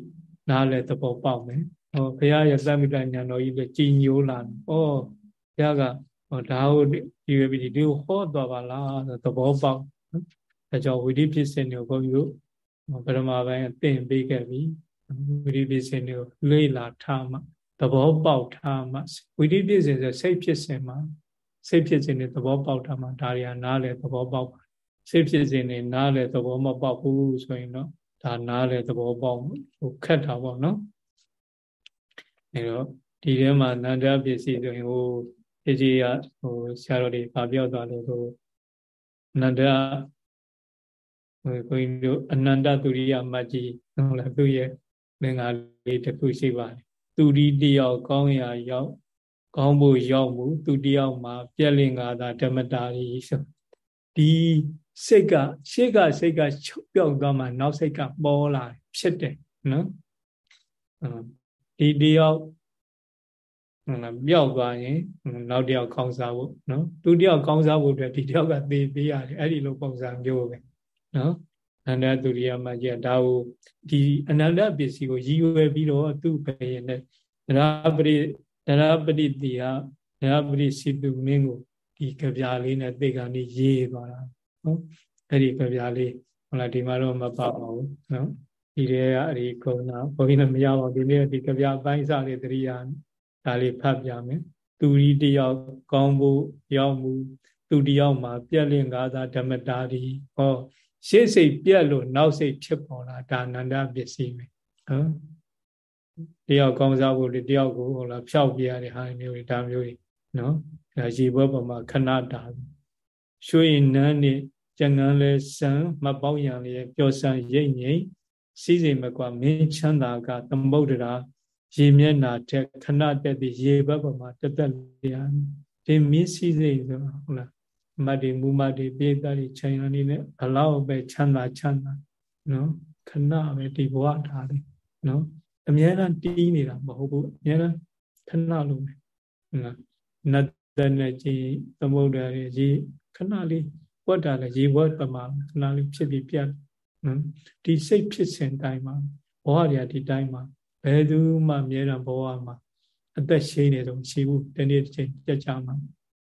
နားလည်သဘောပေါက်မယ်ဟောဘုရားရဲ့သမိတညာတော်ကြီးလည်းကြည်ညိုလာတယ်ဩဘုရားကဟောဒါဟုတ်ဒီဝိပတိဒီကိုဟောသွားပါလားသဘောပေါက် အဲကြောင့်ဝိရိဖြစ်စဉ်တွေကိုဘုန်းကြီးတို့ပရမပိုင်းအသင်ပေးခဲ့ပြီဝိရိဖြစ်စဉ်တွေကိုလေ့လာထားမှသဘောပေါက်ထားမှဝိရိဖြစ်စဉ်ဆိုစိတ်ဖြစ်စဉ်မှာစိတ်ဖြစ်စဉ်တွေသဘောပေါက်ထားမှဒါတွေကနားလေသဘောပေါက်ပါစိတ်ဖြစ်စဉ်တွေနားလေသဘောမပေါက်ဘူးဆိုရင်တော့ဒါနားလေသဘောပေါက်ဟိုခက်တာပေါ့နော်အဲတော့ဒီထဲမှာနန္ဒပစ္စည်းဆိုရင်ဟိုအကြီးကဟိုဆရာတော်တွေဗာပြောသွားလို့ဟိုနန္ဒ ဟိုကိုင်းတို့အနန္တသူရိယမကြီးဟုတ်လားသူရဲ့သင်္ကာလေးတစ်ခုရှိပါတယ်သူဒီတယောက်ကောင်းရာရောက်ကောင်းဖို့ရောက်မှုသူတယောက်မှာပြက်လင်္ကာသာဓမ္မတာကြီးဆိုဒီစိတ်ကရှေ့ကစိတ်ကချုပ်ပြောက်သွားမှနောက်စိတ်ကပေါ်လာဖြစ်တယ်နော်ဒီတယောက်ဟုတ်လားပျောက်သွားရင်နောက်တယောက်ကောင်းစားဖို့နော်သူတယောက်ကောင်းစားဖို့အတွက်ဒီတယောက်ကသေပေးရတယ်အဲ့ဒီလိုပုံစံမျိုးပဲ နော်အနန္တသူရိယမကြီးဒါကိုဒီအနန္တပစ္စည်းကိုရည်ရွယ်ပြီးတော့သူ့ဘယ်နဲ့ဒရာပရိဒရာပရိတိယဒရာပရိစီတုမင်းကိုဒီကြပြားလေးနဲ့သေကံလေးရေးသွားတာနော်အဲ့ဒီကြပြားလေးဟုတ်လားဒီမှာတော့မပါပါဘူးနော်ဒီထဲကအဲ့ဒီကုံနာဘုန်းကြီးလည်းမရပါဘူးဒီနေ့ဒီကြပြားပိုင်းစားလေးတရိယာဒါလေးဖတ်ပြမယ်သူရီတယောက်ကောင်းဖို့ရောက်မှုသူတယောက်မှာပြက်လင့်ကားသာဓမ္မတာဒီဟော ရှေ့စိတ်ပြက်လို့နောက်စိတ်ဖြစ်ပေါ်လာဒါနန္ဒပစ္စည်းပဲနော်တယောက်ကောင်းစားဖို့တယောက်ကိုဟောလာဖြောက်ပြရတဲ့ဟာမျိုးတွေဒါမျိုးတွေနော်ဒါရေဘွဲပေါ်မှာခဏတာရွှေနန်းနဲ့ကြံငန်းလဲဆံမပေါက်ရံလေးပျော်ဆန်းရိတ်ငိမ့်စီးစိမ်မကွာမင်းချမ်းသာကသမုဒ္ဒရာရေမျက်နာတဲ့ခဏတက်ပြီးရေဘက်ပေါ်မှာတက်တက်ရဒီမင်းစီးစိမ်ဆိုဟုတ်လား မတ်ဒီမူမတ်ဒီပိတ္တဒီခြံရနေနဲ့ဘလောက်ပဲချမ်းသာချမ်းသာနော်ခဏပဲဒီဘဝထားတယ်နော်အများအားတီးနေတာမဟုတ်ဘူးအများအားခဏလုံးပဲဟုတ်လားနတ်တဲ့နဲ့ကြည်သမုဒ္ဒရာရေခဏလေးဝတ်တာလေရေဝတ်ပမာခဏလေးဖြစ်ပြီးပြတ်နော်ဒီစိတ်ဖြစ်စဉ်တိုင်းမှာဘဝတွေကဒီတိုင်းမှာဘယ်သူမှအများအားဘဝမှာအသက်ရှိနေတော့ရှိဘူးတနေ့တစ်ချိန်ကြက်ကြမှာ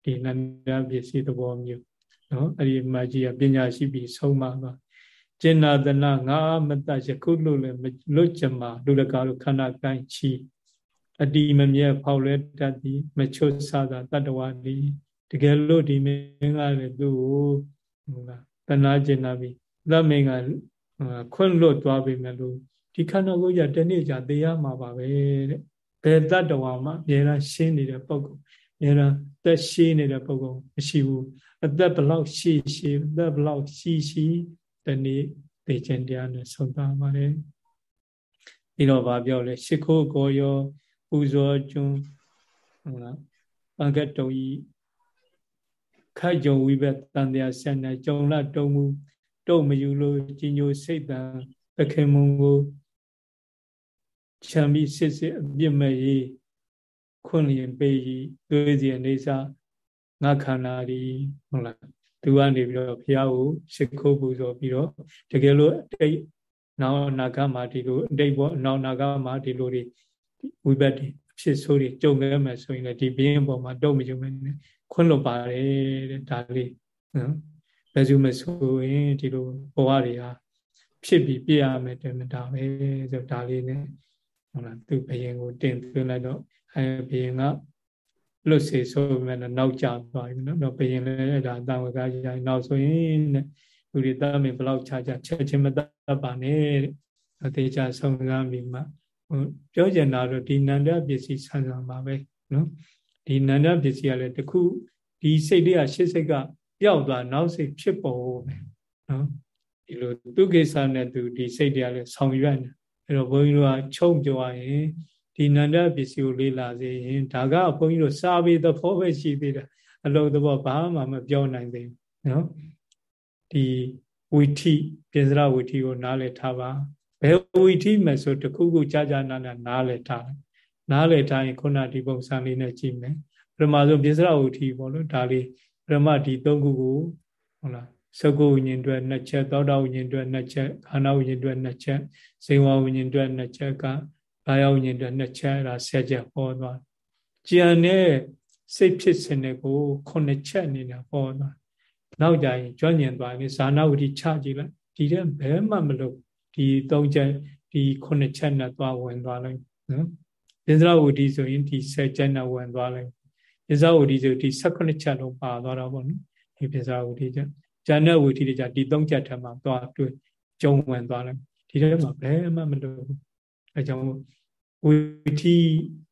ဒီနန္ဒပစ္စည်းသဘောမျိုးနော်အဲ့ဒီမကြီးကပညာရှိပြီးဆုံးမသွားကျင်နာတနာငါမတယခုလို့လည်းလွတ်ကြမှာလူတကာလို့ခန္ဓာကိုင်းချီအတီမမြဲဖောက်လဲတတ်သည်မချွတ်ဆတာတတ္တဝါဒီတကယ်လို့ဒီမင်းကလည်းသူ့ကိုဟုတ်လားတနာကျင်နာပြီးသမင်ကခွန့်လွတ်သွားပြီမဲ့လို့ဒီခန္ဓာကိုယ်ကြီးတနေ့ကျသေရမှာပါပဲတဲ့ဘယ်တတ္တဝါမှအများအားရှင်းနေတဲ့ပုံကော အများအားသက်ရှိနေတဲ့ပုံကောမရှိဘူးအသက်ဘလောက်ရှိရှိအသက်ဘလောက်ရှိရှိတနေ့သိခြင်းတရားနဲ့ဆုံးသွားပါတယ်ပြီးတော့ဗာပြောလဲရှ िख ိုးကိုရောပူဇော်ကျွန်းဟုတ်လားပံကတ်တုံဤခိုက်ကြုံဝိဘက်တန်တရားဆက်နေကြုံလာတုံမူတုံမယူလို့ကြီးညိုစိတ်တန်သခင်မုံကိုချမ်းပြီးစစ်စစ်အပြစ်မဲ့ရေး ခွင့်လျင်ပေးကြီးသွေးစီအနေစာငါခန္ဓာဒီဟုတ်လားသူကနေပြီးတော့ဘုရားကိုရှ िख ိုးပူဇော်ပြီးတော့တကယ်လို့အတိတ်နောက်နာဂမှာဒီလိုအတိတ်ဘောနောက်နာဂမှာဒီလိုတွေဝိဘတ်တွေအဖြစ်ဆိုးတွေကြုံခဲ့မယ်ဆိုရင်လည်းဒီဘင်းပေါ်မှာတော့မယူမယ်နဲ့ခွင့်လွတ်ပါတယ်တဲ့ဒါလေးနော်ဘယ်သူမဆိုရင်ဒီလိုဘဝတွေဟာဖြစ်ပြီးပြရမယ်တယ်မတာပဲဆိုဒါလေးနဲ့ဟုတ်လားသူဘယင်ကိုတင်သွင်းလိုက်တော့ အဲဘယင်ကလွတ်စေဆိုပေမဲ့နောက်ကျသွားပြီနော်တော့ဘယင်လည်းဒါတန်ဝကကြီးနောက်ဆိုရင်တဲ့လူတွေတတ်မင်ဘလောက်ခြားခြားချက်ချင်းမတတ်ပါနဲ့တဲ့အသေးချာဆုံးကားပြီးမှပြောကျင်တာတော့ဒီနန္ဒပစ္စည်းဆန်းဆန်းပါပဲနော်ဒီနန္ဒပစ္စည်းကလည်းတခုဒီစိတ်လေးကရှစ်စိတ်ကပျောက်သွားနောက်စိတ်ဖြစ်ပေါ်ပဲနော်ဒီလိုသူကိစ္စနဲ့သူဒီစိတ်တွေကလည်းဆောင်ရွက်နေအဲ့တော့ဘုန်းကြီးတို့ကချုံပြောရရင် ဒီနန္ဒပစ္စည်းကိုလေးလာစေရင်ဒါကဘုန်းကြီးတို့စာပေသဘောပဲရှိသေးတယ်အလုံးသဘောဘာမှမပြောနိုင်သေးဘူးနော်ဒီဝီထိပိစရဝီထိကိုနားလည်ထားပါဘယ်ဝီထိမယ်ဆိုတခုခုကြာကြာနာနာနားလည်ထားတယ်နားလည်ထားရင်ခုနဒီပုံစံလေးနဲ့ကြည့်မယ်ပထမဆုံးပိစရဝီထိပေါ့လို့ဒါလေးပထမဒီသုံးခုကိုဟုတ်လားသကုဝိညာဉ်အတွက်နှစ်ချက်သောတာဝိညာဉ်အတွက်နှစ်ချက်ခန္ဓာဝိညာဉ်အတွက်နှစ်ချက်ဇေဝဝိညာဉ်အတွက်နှစ်ချက်က ဘာယဝိညာဉ်အတွက်နှစ်ချက်အဲ့ဒါ၁၀ချက်ဟောသွားကြံတဲ့စိတ်ဖြစ်စဉ်တွေကိုခုနှစ်ချက်အနေနဲ့ဟောသွားနောက်ကြရင်ကြွညင်သွားရင်ဇာနာဝတိချကြည့်လိုက်ဒီတဲ့ဘယ်မှမလို့ဒီသုံးချက်ဒီခုနှစ်ချက်နဲ့သွားဝင်သွားလိုက်နော်ပိစရဝတိဆိုရင်ဒီ၁၀ချက်နဲ့ဝင်သွားလိုက်ပိစရဝတိဆိုဒီ၁၈ချက်လုံးပါသွားတာပေါ့နော်ဒီပိစရဝတိချက်ဉာဏ်ဝီထိတွေကြဒီသုံးချက်ထဲမှာသွားတွေ့ကျုံဝင်သွားတယ်ဒီထဲမှာဘယ်မှမလို့ အဲကြောင့်ဝီထိ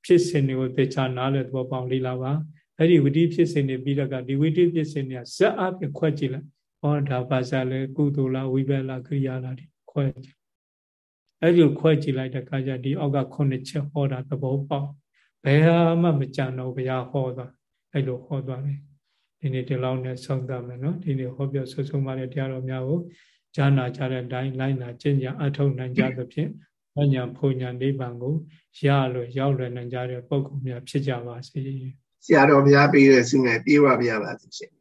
ဖြစ်စဉ်တွေကိုသေချာနားလည်သဘောပေါက်လေးလာပါအဲ့ဒီဝီထိဖြစ်စဉ်တွေပြီးတော့ကဒီဝီထိဖြစ်စဉ်တွေကဇက်အပြခွက်ကြည့်လိုက်ဟောဒါပါစားလဲကုသိုလ်လားဝိဘက်လားကိရိယာလားဒီခွက်ကြည့်အဲ့ဒီခွက်ကြည့်လိုက်တဲ့အခါကျဒီအောက်ကခုနှစ်ချက်ဟောတာသဘောပေါက်ဘယ်ဟာမှမကြံတော့ဘုရားဟောသွားအဲ့လိုဟောသွားတယ်ဒီနေ့ဒီလောက်နဲ့ဆုံးသတ်မယ်နော်ဒီနေ့ဟောပြောဆွဆုံးပါတဲ့တရားတော်များကိုကြားနာကြတဲ့အတိုင်းလိုက်နာကျင့်ကြအထောက်နိုင်ကြသဖြင့် ဘညာဖုန်ညာနိဗ္ဗာန်ကိုရလို့ရောက်လွယ်နိုင်ကြတဲ့ပုဂ္ဂိုလ်များဖြစ်ကြပါစေဆရာတော်ဘုရားပေးတဲ့ဆုငယ်ပြေဝပြပါစေရှင်